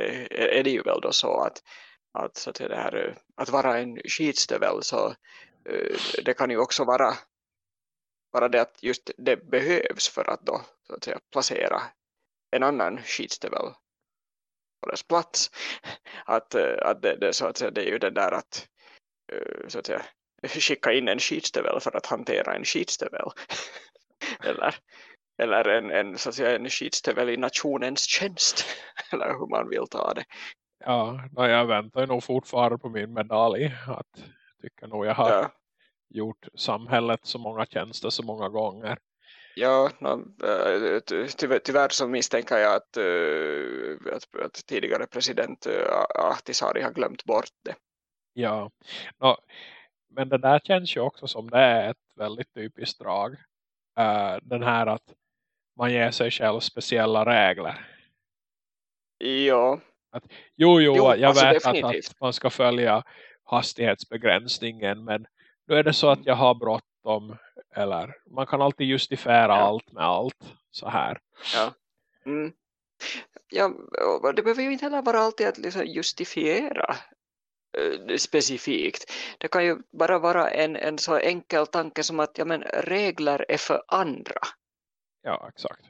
eh, är det ju väl då så att, att, så att, säga, det här, eh, att vara en skitstövel så det kan ju också vara bara det att just det behövs för att då så att säga, placera en annan skitstövel på dess plats. Att, eh, att det, det, så att säga, det är ju det där att, eh, så att säga, skicka in en skitstövel för att hantera en skitstövel. [LAUGHS] eller eller en, en, så att säga, en skitstövel i nationens tjänst. [LAUGHS] eller hur man vill ta det. Ja, jag väntar nog fortfarande på min medalj. Att tycker nog jag har Ja, gjort samhället så många tjänster så många gånger. Ja no, eh, ty- tyvärr, så misstänker jag att, eh, att, att tidigare president eh, Ahtisaari har glömt bort det. Ja, no, men det där känns ju också som det är ett väldigt typiskt drag. Eh, den här att man ger sig själv speciella regler. Ja, Jo, jo, Jo, jag alltså vet att, att man ska följa hastighetsbegränsningen. Men nu är det så att jag har bråttom. Eller man kan alltid justifiera Ja. allt med allt. Så här. mm. ja, det behöver ju inte heller vara alltid att liksom justifiera eh, specifikt. Det kan ju bara vara en, en så enkel tanke som att ja, men regler är för andra. Ja, exakt.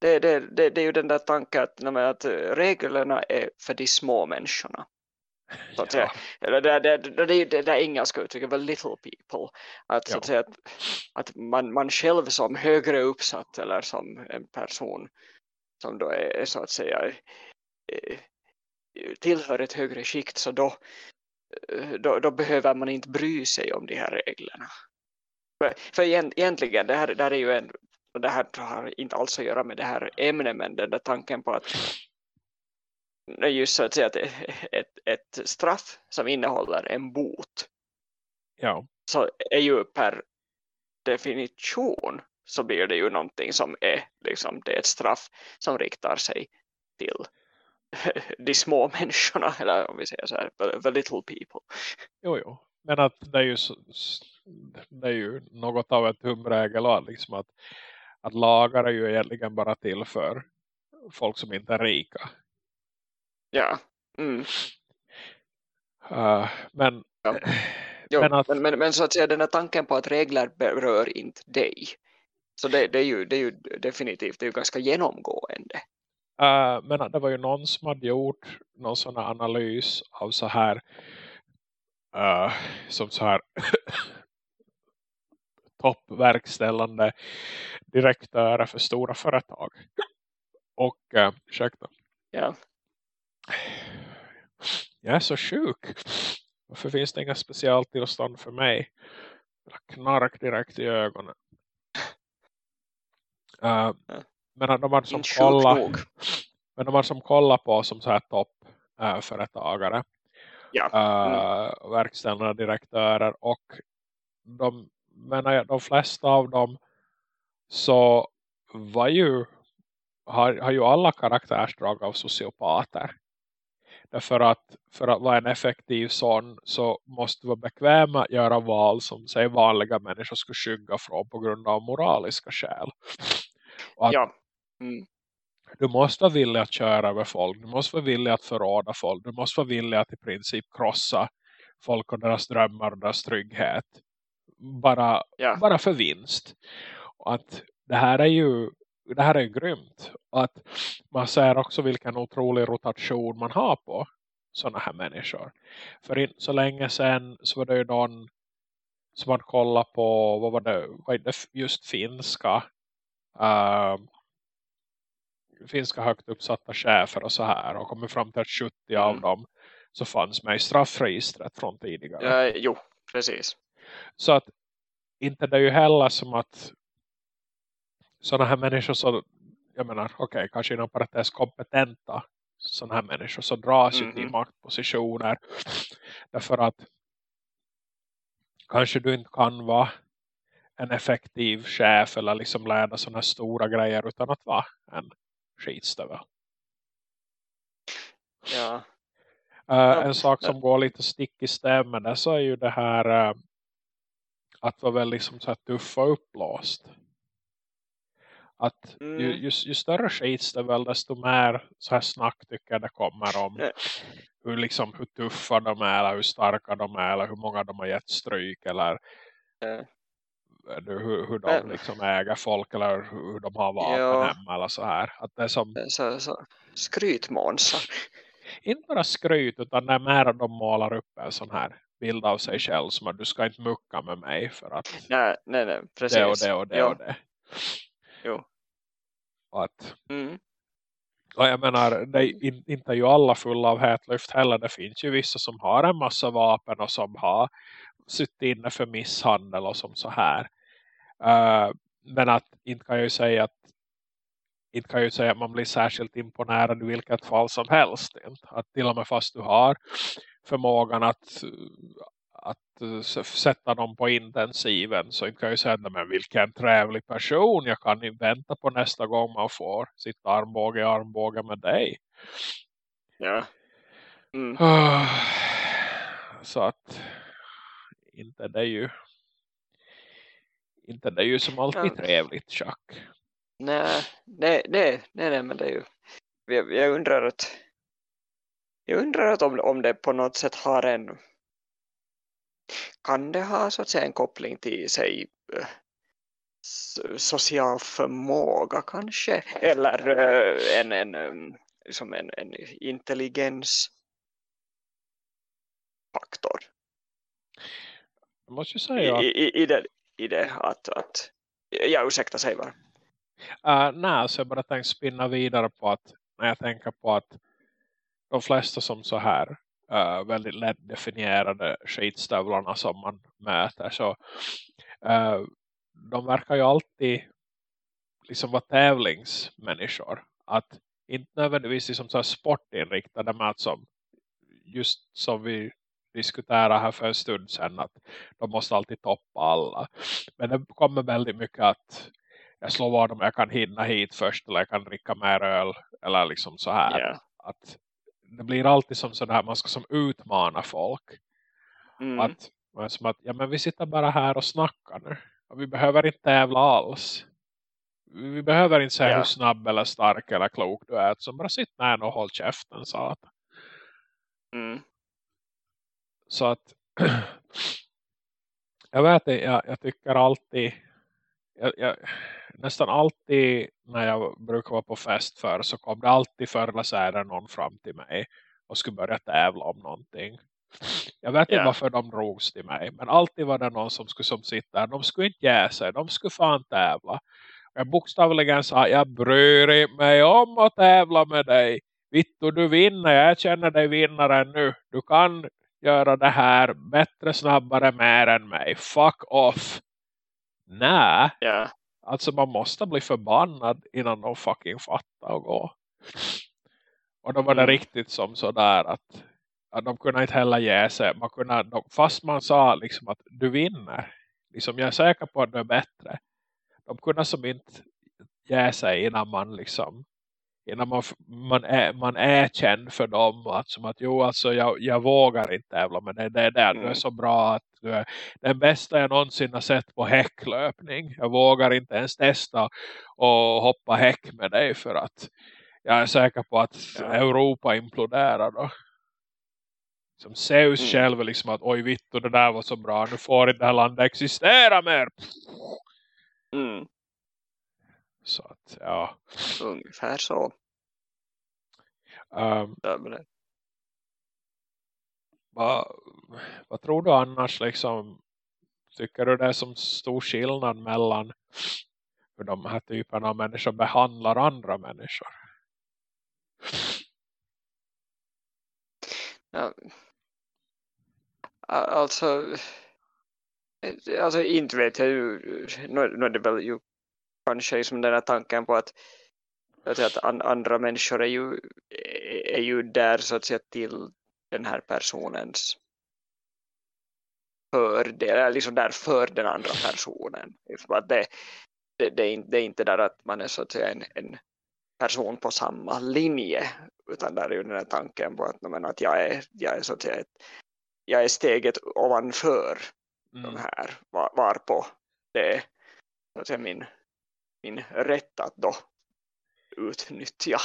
Det, det, det, det är ju den där tanken att, att reglerna är för de små människorna. Så att. Ja, det, det, det, det det engelska uttrycket, väl little people. Att, så Ja. att, säga, att, att man, man själv som högre uppsatt eller som en person som då är, så att säga eh, tillhör ett högre skikt så då, eh, då, då behöver man inte bry sig om de här reglerna. För, för egent- egentligen, det här, det här är ju en och det här har inte alls att göra med det här ämnet men den där tanken på att just så att säga att ett, ett straff som innehåller en bot ja, så är ju per definition så blir det ju någonting som är liksom det är ett straff som riktar sig till [LAUGHS] de små människorna eller om vi säger så här the, little people. jo, jo. Men att det är ju, så, det är ju något av ett humregel liksom att, att lagar är ju egentligen bara till för folk som inte är rika. Ja. Mm. Uh, men, Ja. [CLEARS THROAT] Jo, men men, att, men, men, så att säga den här tanken på att regler berör inte dig. Så det, det, är, ju, det är ju definitivt det är ju ganska genomgående. uh, men det var ju någon som hade gjort någon sån här analys av så här uh, som så här [COUGHS] toppverkställande direktörer för stora företag. Och, uh, ursäkta, Ja. Jag är så sjuk. Varför finns det inga specialtillstånd för mig? Knark direkt i ögonen. Uh, men de har som nog. men de har som kollar på som så här toppföretagare Ja. uh, verkställande direktörer och de menar jag, de flesta av dem så var ju har, har ju alla karaktärsdrag av sociopater. Därför att för att vara en effektiv sån så måste du vara bekväm att göra val som säg vanliga människor ska skygga från på grund av moraliska skäl. Ja. Mm. du måste vara villig att köra över folk. Du måste vara villig att förråda folk. Du måste vara villig att i princip krossa folk och deras drömmar och deras trygghet. Bara, Ja. bara för vinst. Och att det här är ju det här är grymt. Att man ser också vilken otrolig rotation man har på sådana här människor. För in, så länge sedan så var det ju någon som man kollar på, vad var det, vad det just finska uh, finska högt uppsatta chefer och så här och kommer fram till att 70 mm. av dem så fanns med i straffregistret från tidigare. Ja, jo, precis. Så att inte det är ju heller som att sådana här människor så, jag menar, okej, okay, kanske inom parentes kompetenta sådana här människor så dras mm -hmm. till mhm. maktpositioner därför att kanske du inte kan vara en effektiv chef eller liksom leda sådana stora grejer utan att vara en skitstövel. Ja. Uh. En sak som går lite stick i stämmen så är ju det här uh, att vara väldigt liksom så här tuff och uppblåst. Att mm. ju, ju, ju, större skitstövel desto mer så här snack tycker jag det kommer om. Nej. Hur, liksom, hur tuffa de är eller hur starka de är eller hur många de har gett stryk eller Nej hur, hur de liksom äger folk eller hur de har vapen ja. hemma eller så här. Att det är som... Så, så. Skrytmånsar. [LAUGHS] Inte bara skryt utan det är mer att de målar upp en sån här bild av sig själv som att du ska inte mucka med mig för att nej, nej, nej, precis. det och det och det jo. och det. Jo. Att mm. och jag menar, det är inte ju alla fulla av hätlyft heller. Det finns ju vissa som har en massa vapen och som har suttit inne för misshandel och som så här. Uh, men att inte kan jag ju säga att inte kan jag ju säga att man blir särskilt imponerad i vilket fall som helst. Att till och med fast du har förmågan att, att sätta dem på intensiven så kan jag ju säga men vilken trevlig person jag kan vänta på nästa gång man får sitt armbåge i armbåge med dig. Ja. Mm. [SIGHS] Så att inte det är ju inte det är ju som alltid ja. trevligt, Chuck. Nej, nej, nej, nej, men det är ju jag, jag undrar att jag undrar att om, om det på något sätt har en kan det ha så att säga en koppling till sig eh, social förmåga kanske eller äh, en, en, liksom en, en intelligensfaktor jag måste säga I, i, i, det, i det att, att jag ursäkta sig bara. Uh, nej, så jag bara tänkte spinna vidare på att när jag tänker på att de flesta som så här uh, väldigt lätt definierade skitstövlarna som man möter så uh, de verkar ju alltid liksom vara tävlingsmänniskor. Att inte nödvändigtvis liksom så här sportinriktade med att som just som vi diskutera här för en stund sedan att de måste alltid toppa alla. Men det kommer väldigt mycket att jag slår vad om jag kan hinna hit först eller jag kan dricka mer öl eller liksom så här. Yeah. Att det blir alltid som sådär, man ska som utmana folk. Mm. Att, som att ja, men vi sitter bara här och snackar nu. Och vi behöver inte tävla alls. Vi behöver inte säga yeah. hur snabb eller stark eller klok du är. Så bara sitt ner och håll käften, sa mm. Så att [CLEARS THROAT] jag vet inte, jag, jag tycker alltid jag, jag, nästan alltid när jag brukar vara på fest för så kom det alltid förr eller senare någon fram till mig och skulle börja tävla om någonting. Jag vet yeah. inte varför de drogs till mig. Men alltid var det någon som skulle som sitta där. De skulle inte ge sig. De skulle fan tävla. Jag bokstavligen sa. Jag bryr mig om att tävla med dig. Vittu du vinner. Jag känner dig vinnaren nu. Du kan göra det här bättre, snabbare, mer än mig. Fuck off. Nej. Yeah. Alltså man måste bli förbannad innan de fucking fattar och gå. Och då var det mm. riktigt som sådär att, att de kunde inte heller ge sig. Man kunde, de, fast man sa liksom att du vinner. Liksom jag är säker på att du är bättre. De kunde som inte ge sig innan man liksom innan man, man, är, man är känd för dem att som att jo alltså jag, jag vågar inte tävla men det, det är där mm. du är mm. så bra att du är den bästa jag någonsin har sett på häcklöpning jag vågar inte ens testa och hoppa häck med dig för att jag är säker på att ja. Europa imploderar då som Zeus mm. själv liksom att oj vitt och det där var så bra nu får inte det här landet existera mer mm. Så att, ja. Ungefär så. Um, Ja, men det- vad, vad tror du annars liksom tycker du det är som stor skillnad mellan hur de här typerna av människor behandlar andra människor? Ja. Alltså, alltså inte vet jag ju, nu, nu är det väl ju kanske som den här tanken på att, att, säga att an, andra människor är ju, är ju där så att säga till den här personens fördel, eller liksom där för den andra personen. Liksom att det, det, det, är inte, det är inte där att man är så att säga en, en person på samma linje utan där är ju den här tanken på att, men, att jag, är, jag är så att säga ett, jag är steget ovanför de Mm. här var, varpå det är så att säga, min, min rätt att då utnyttja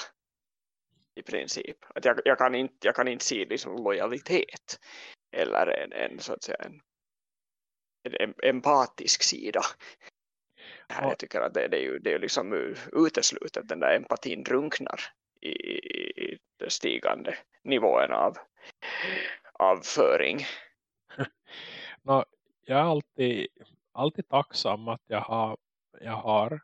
i princip. Att jag, jag, kan inte, jag kan inte se liksom lojalitet eller en, en så att säga en, en em- empatisk sida. Här Ja. Jag tycker att det, det är ju det är liksom uteslutet, den där empatin drunknar i, i, i de stigande nivåerna av, av föring. [LAUGHS] Nå, jag är alltid, alltid tacksam att jag har, jag har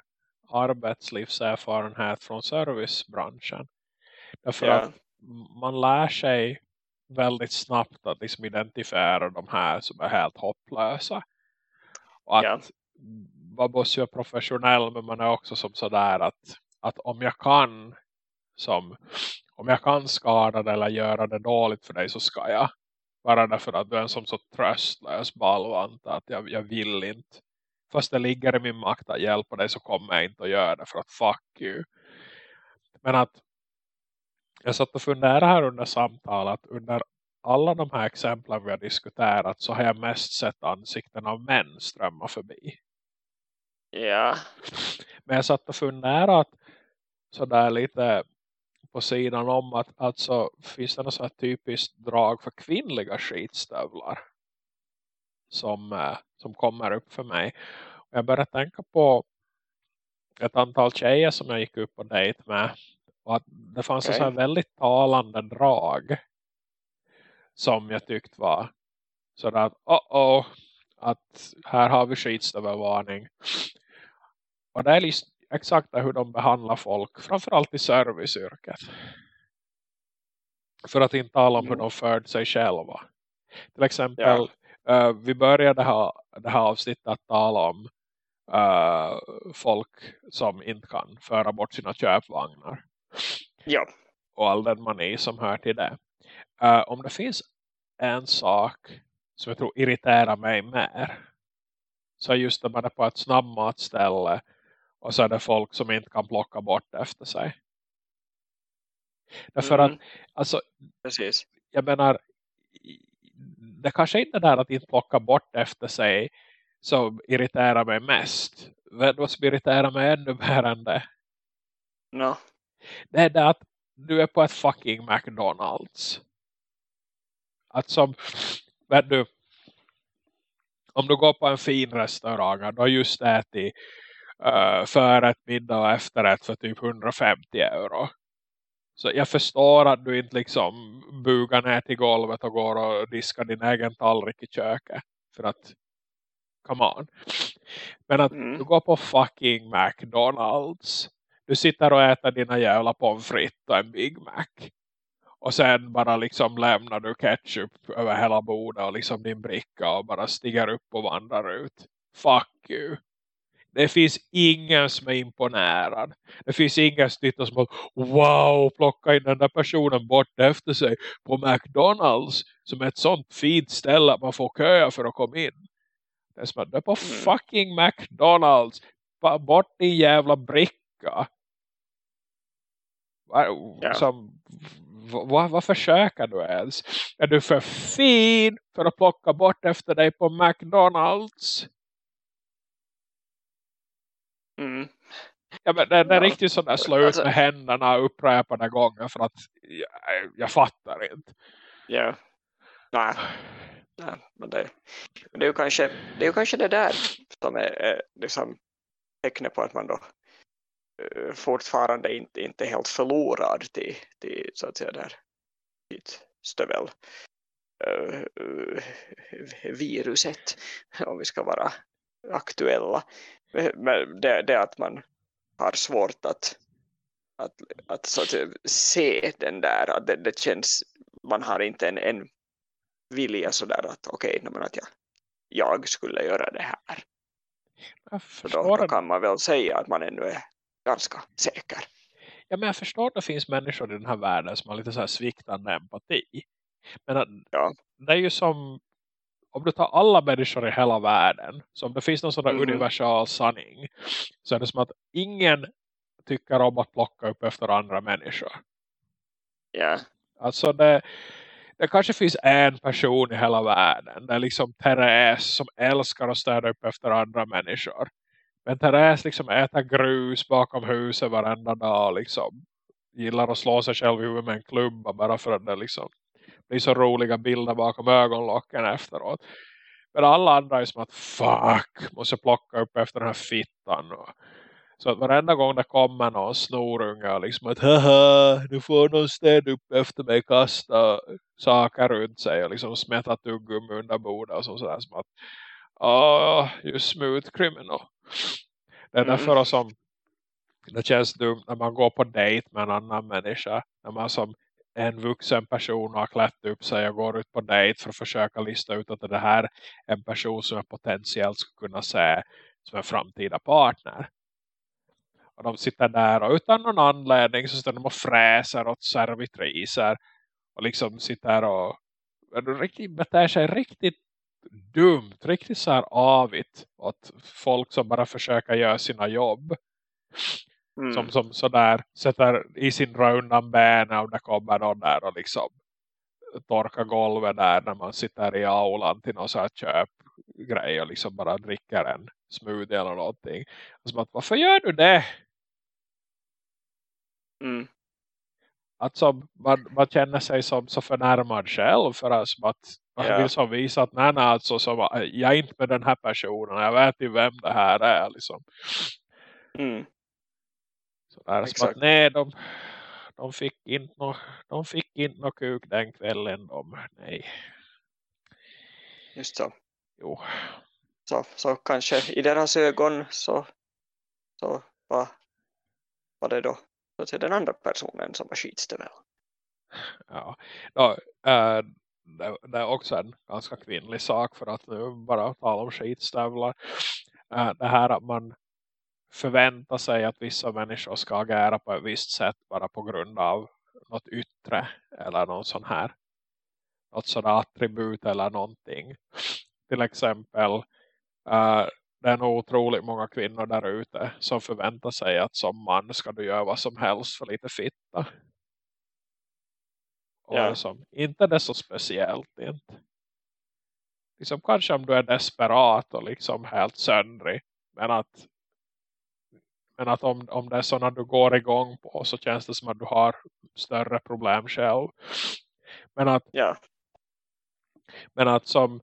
arbetslivserfarenhet från servicebranschen. Därför Ja. att man lär sig väldigt snabbt att liksom identifiera de här som är helt hopplösa. Och att Ja. man måste ju vara professionell men man är också som sådär att, att om jag kan som om jag kan skada det eller göra det dåligt för dig så ska jag. Bara därför att du är en som så tröstlös balvant att jag, jag vill inte. Fast det ligger i min makt att hjälpa dig så kommer jag inte att göra det för att fuck you. Men att jag satt och funderade här under samtalet under alla de här exemplen vi har diskuterat så har jag mest sett ansikten av män strömma förbi. Ja. Men jag satt och funderade att sådär lite på sidan om att alltså finns det något så här typiskt drag för kvinnliga skitstövlar som, eh, som kommer upp för mig. Och jag började tänka på ett antal tjejer som jag gick upp på dejt med och att det fanns okay. Här väldigt talande drag som jag tyckte var sådär att oh oh att här har vi skitstövelvarning. Och det är liksom exakt hur de behandlar folk. Framförallt i serviceyrket. För att inte tala om hur Mm. de förde sig själva. Till exempel. Eh, vi började ha, det här avsnittet att tala om eh, folk som inte kan föra bort sina köpvagnar. Ja. Och all den mani som hör till det. Eh, om det finns en sak som jag tror irriterar mig mer. Så är just det man är på ett snabbmatställe och så är det folk som inte kan plocka bort efter sig. Därför Mm. att, alltså, Precis. jag menar, det kanske inte är där att inte plocka bort efter sig som irriterar mig mest. Vad som irriterar mig ännu mer än det? No. Det är det att du är på ett fucking McDonalds. Att som, vet du, om du går på en fin restaurang och du har just ätit uh, förrätt, middag och efterrätt för typ 150 euro. Så jag förstår att du inte liksom bugar ner till golvet och går och diskar din egen tallrik i köket. För att, come on. Men att Mm. du går på fucking McDonalds. Du sitter och äter dina jävla pommes frites och en Big Mac. Och sen bara liksom lämnar du ketchup över hela bordet och liksom din bricka och bara stiger upp och vandrar ut. Fuck you. Det finns ingen som är imponerad. Det finns ingen som tittar som att wow, plocka in den där personen bort efter sig på McDonalds som är ett sånt fint ställe att man får köa för att komma in. Det är som att det är på Mm. fucking McDonalds. Bort din jävla bricka. Ja. Som, vad, vad försöker du ens? Är du för fin för att plocka bort efter dig på McDonalds? Mm. Ja, men det är Ja. riktigt sådär slå ut Alltså- med händerna upprepade gånger för att jag, jag fattar inte. Ja. Nej. Nej. Men det, det, är ju kanske, det är ju kanske det där som är, är liksom tecknet på att man då uh, fortfarande inte, inte helt förlorad till, till så att säga där hit stövel uh, viruset om vi ska vara aktuella det, det att man har svårt att att, att, så att se den där att det, det känns man har inte en, en vilja sådär att okej, okay, att jag, jag skulle göra det här. Så då, då, kan man väl säga att man ännu är ganska säker. Ja, men jag förstår att det finns människor i den här världen som har lite så här sviktande empati. Men att, ja. det är ju som om du tar alla människor i hela världen, så om det finns någon sån där mm. universal sanning, så är det som att ingen tycker om att plocka upp efter andra människor. Ja. Yeah. Alltså det, det kanske finns en person i hela världen. Det är liksom Therese som älskar att städa upp efter andra människor. Men Therese liksom äter grus bakom huset varenda dag. Liksom. Gillar att slå sig själv i huvudet med en klubba bara för att det liksom blir så roliga bilder bakom ögonlocken efteråt. Men alla andra är som att fuck, måste plocka upp efter den här fittan. Och så att varenda gång det kommer någon snorunga liksom att haha, nu får någon städ upp efter mig kasta saker runt sig och liksom smeta tuggummi under bordet och sådär som att ah, you smooth criminal. Det är mm. därför som det känns dumt när man går på dejt med en annan människa. När man som en vuxen person har klätt upp sig och går ut på dejt för att försöka lista ut att det här är en person som jag potentiellt skulle kunna se som en framtida partner. Och de sitter där och utan någon anledning så sitter de och fräser åt servitriser. Och liksom sitter och riktigt, beter sig riktigt dumt. Riktigt så här avigt. Åt folk som bara försöker göra sina jobb. Mm. Som, som sådär sätter i sin undan benen och det kommer någon där och liksom torka golvet där när man sitter i aulan till någon så här köpgrej och liksom bara dricker en smoothie eller någonting. Och att, varför gör du det? Mm. Att som, man, man känner sig som så förnärmad själv för att, att man yeah. vill så visa att nej, nej alltså, som, jag är inte med den här personen, jag vet inte vem det här är liksom. Mm. Så där, som att nej, de, de fick inte no, de fick inte någon kuk den kvällen de, nej. Just så. Jo. Så, så kanske i deras ögon så, så var, var det då så till den andra personen som var skitstövel. Ja, ja äh, det, det, är också en ganska kvinnlig sak för att nu bara tala om skitstövlar. Äh, det här att man förväntar sig att vissa människor ska agera på ett visst sätt bara på grund av något yttre eller någon sån här något sådant attribut eller någonting. Till exempel uh, det är nog otroligt många kvinnor där ute som förväntar sig att som man ska du göra vad som helst för lite fitta. Och ja. liksom, inte det så speciellt inte. Liksom kanske om du är desperat och liksom helt söndrig. Men att, men att om, om det är sådana du går igång på så känns det som att du har större problem själv. Men att, ja. men att som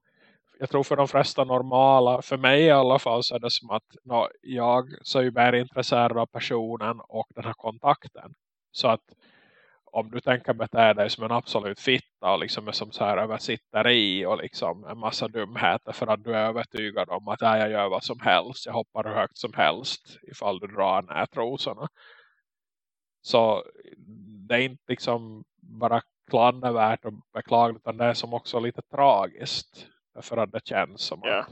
jag tror för de flesta normala, för mig i alla fall så är det som att no, jag så är ju mer intresserad av personen och den här kontakten. Så att om du tänker bete dig som en absolut fitta och liksom är som så här översitteri och liksom en massa dumheter för att du är övertygad om att jag gör vad som helst. Jag hoppar hur högt som helst ifall du drar ner trosorna. Så det är inte liksom bara klandervärt och beklagligt utan det är som också lite tragiskt för att det känns som yeah. att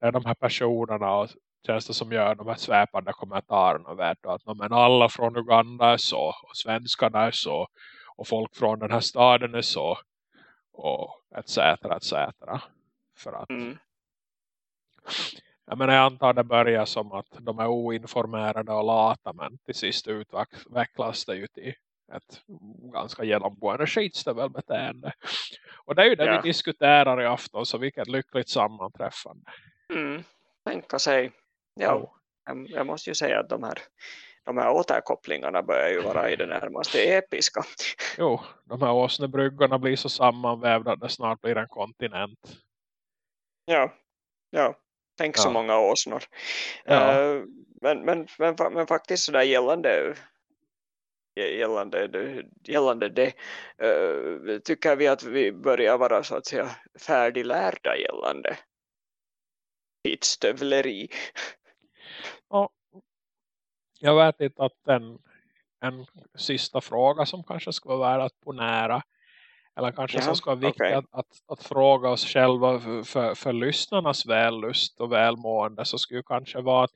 det är de här personerna och känns det som gör de här sväpande kommentarerna vet att men alla från Uganda är så och svenskarna är så och folk från den här staden är så och etc. etc. För att mm. jag menar jag antar det börjar som att de är oinformerade och lata men till sist utvecklas det ju till ett ganska genomgående skitstövelbeteende. Och det är ju det ja. vi diskuterar i afton så vilket lyckligt sammanträffande. Mm, tänka sig. Ja, jag, jag, måste ju säga att de här, de här återkopplingarna börjar ju vara i det närmaste episka. Jo, de här åsnebryggorna blir så sammanvävda att det snart blir en kontinent. Ja, ja. Tänk Ja. så många åsnor. Ja. Eh, men, men, men, men faktiskt sådär gällande gällande, gällande det eh, tycker vi att vi börjar vara så att säga färdiglärda gällande skitstövleri. Jag vet inte att en, en sista fråga som kanske skulle vara värd att ponera eller kanske som Jaha, ska vara viktigt okej. att, att, att fråga oss själva för, för, för lyssnarnas vällust och välmående så skulle kanske vara att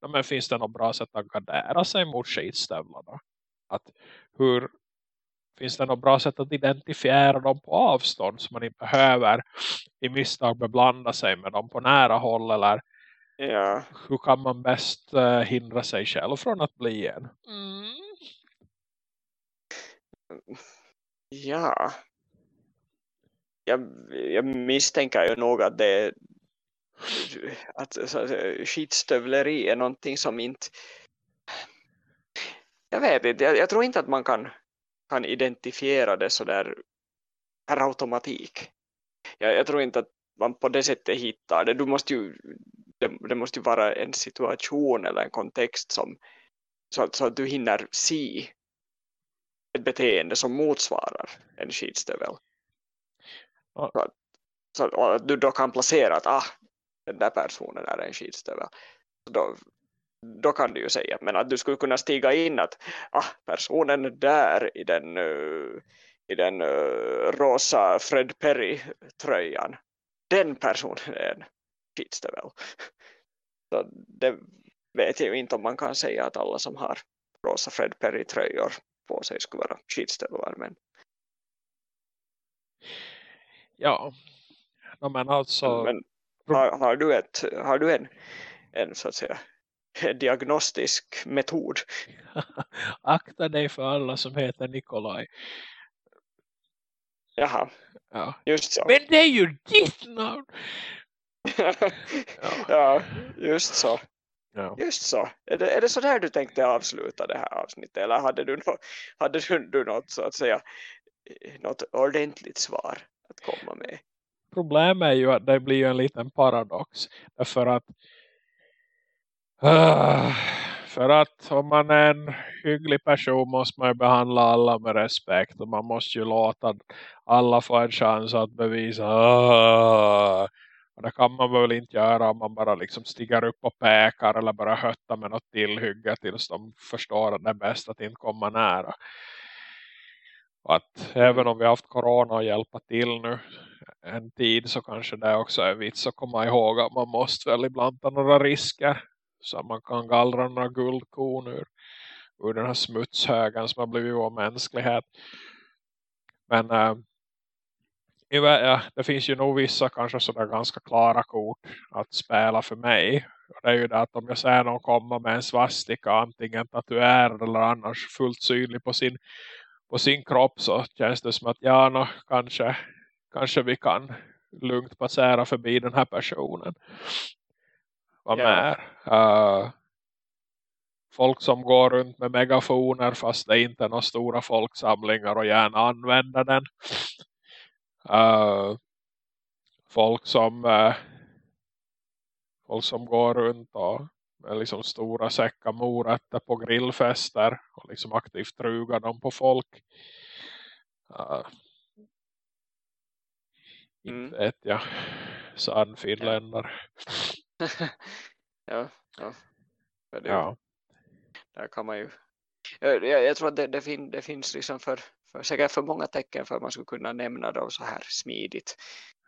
ja, men finns det något bra sätt att gardera sig mot skitstövlarna? Att hur finns det något bra sätt att identifiera dem på avstånd så man inte behöver i misstag beblanda sig med dem på nära håll eller Ja, hur kan man bäst eh, hindra sig själv från att bli en? Mm. ja. Jag, jag misstänker ju nog att det att så, skitstövleri är någonting som inte jag vet inte, jag, jag tror inte att man kan, kan identifiera det så där per automatik. Jag, jag tror inte att man på det sättet hittar det. Du måste ju, det, det måste ju vara en situation eller en kontext som så att, så att du hinner se ett beteende som motsvarar en skitstövel. Ja. Så, att, så att, du då kan placera att ah, den där personen är en skitstövel. Så då, då kan du ju säga, men att du skulle kunna stiga in att ah, personen där i den, uh, i den uh, rosa Fred Perry-tröjan, den personen är en skitstövel. [LAUGHS] Så det vet jag ju inte om man kan säga att alla som har rosa Fred Perry-tröjor på sig skulle vara skitstövlar, men Ja. Ja, men alltså men har, har du, ett, har du en, en så att säga [LAUGHS] diagnostisk metod? [LAUGHS] akta dig för alla som heter Nikolaj. Jaha, Ja. just så. Men det är ju ditt namn! [LAUGHS] ja, just så. Ja. Just så. Är det, är det så där du tänkte avsluta det här avsnittet? Eller hade du, nå, hade du, du något så att säga något ordentligt svar att komma med? Problemet är ju att det blir en liten paradox. Därför att Ah, [SIGHS] för att om man är en hygglig person måste man ju behandla alla med respekt. Och man måste ju låta alla få en chans att bevisa. Ah. Och det kan man väl inte göra om man bara liksom stiger upp och pekar. Eller bara hötta med något tillhygge tills de förstår att det är bäst att inte komma nära. Och att även om vi har haft corona och hjälpa till nu en tid så kanske det också är vits att komma ihåg att man måste väl ibland ta några risker så att man kan gallra några guldkorn ur, ur den här smutshögen som har blivit vår mänsklighet. Men äh, ja, det finns ju nog vissa kanske sådär ganska klara kort att spela för mig. Och det är ju det att om jag ser någon komma med en svastika antingen tatuerad eller annars fullt synlig på sin, på sin kropp så känns det som att ja, no, kanske, kanske vi kan lugnt passera förbi den här personen. Vad Ja. mer? Uh, folk som går runt med megafoner fast det inte är några stora folksamlingar och gärna använder den. Uh, folk som uh, folk som går runt och med liksom stora säckar morötter på grillfester och liksom aktivt trugar dem på folk. Uh, Mm. Inte vet jag. Sann finländare. [LAUGHS] ja, ja. Ja. Där kan man ju jag, jag jag tror att det, det, fin, det finns liksom för, för, säkert för många tecken för att man skulle kunna nämna dem så här smidigt.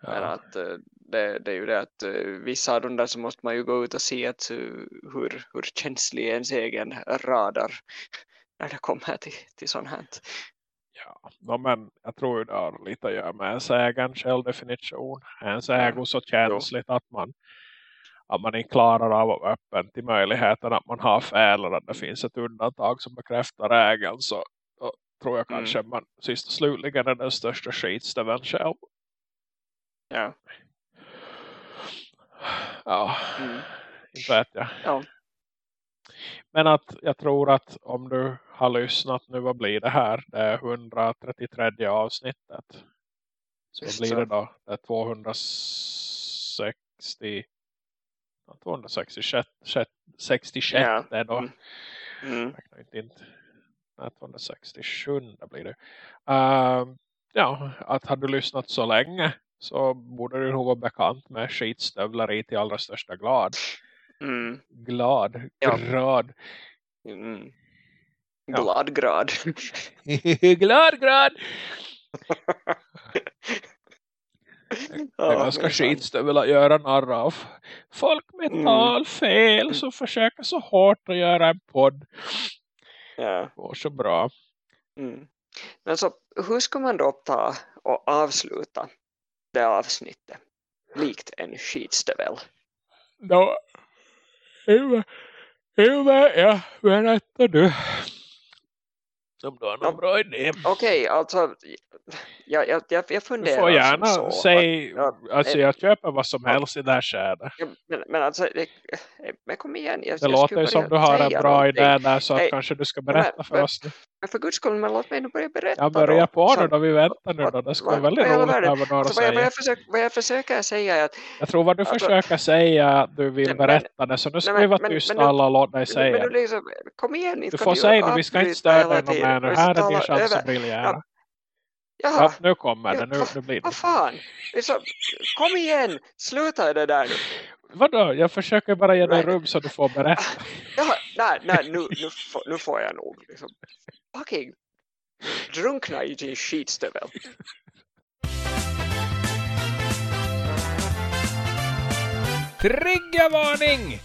Men Ja. att eh, det, det är ju det att eh, vissa av de där så måste man ju gå ut och se att, eh, hur, hur känslig ens egen radar [LAUGHS] när det kommer till, till sånt här. Ja, no, men jag tror det har lite att göra med ens egen självdefinition. Ens ägo så känsligt att man, att man inte klarar av att vara öppen till möjligheten att man har fel eller att det finns ett undantag som bekräftar regeln så tror jag Mm. kanske man sist och slutligen är den största skitstöveln själv. Ja. Ja, Mm. inte vet jag. Ja. Men att jag tror att om du har lyssnat nu, vad blir det här? Det är 133 avsnittet. Så Just blir så. det då? Det är 260 266 66 Ja. då. Mm. Mm. räknar inte inte. Nej, 267 blir det. Ehm, ja, att har du lyssnat så länge så borde du nog vara bekant med skitstövlar i till allra största glad. Mm. Glad, Ja. grad. Mm. Ja. Gladgrad. glad grad! Det ganska att göra narr av. Folk med Mm. talfel som försöker så hårt att göra en podd. Ja. Går så bra. Mm. Men så, hur ska man då ta och avsluta det avsnittet? Likt en skitstövel. Då, Ylva, Ylva, ja, berätta du. Om du har någon Ja. bra idé. Okej, alltså jag, jag, jag, jag Du funderar får som gärna så. säga, ja, alltså eh, jag köper vad som ja. helst i det här skedet. Men, men alltså, det, men kom igen. Jag, Det jag låter ju som du har en bra någonting. idé där så att Nej, kanske du ska men- berätta för men- oss. nu. Men för guds skull, men låt mig nu börja berätta Jag börjar på nu då vi väntar nu då. Det ska vara väldigt roligt över några Alltså, vad, jag, vad, säger. jag försöker, vad jag försöker säga är att Jag tror vad du alltså- försöker säga att du vill men- berätta det. Så nu ska nej, vi men- vara men- tysta men nu- alla och låt dig men, säga. du liksom, kom igen. Du får säga det, vi ska inte störa dig mer nu. Här är din chans över- att briljera. Ja, Ja, nu kommer det, Ja, nu, nu blir det. vad fan? Det är så, kom igen, sluta det där nu. Vadå? Jag försöker bara ge dig rum så du får berätta. Jaha, nej, nej, nu, nu, får, nu får jag nog liksom fucking drunkna i din skitstövel. Triggervarning!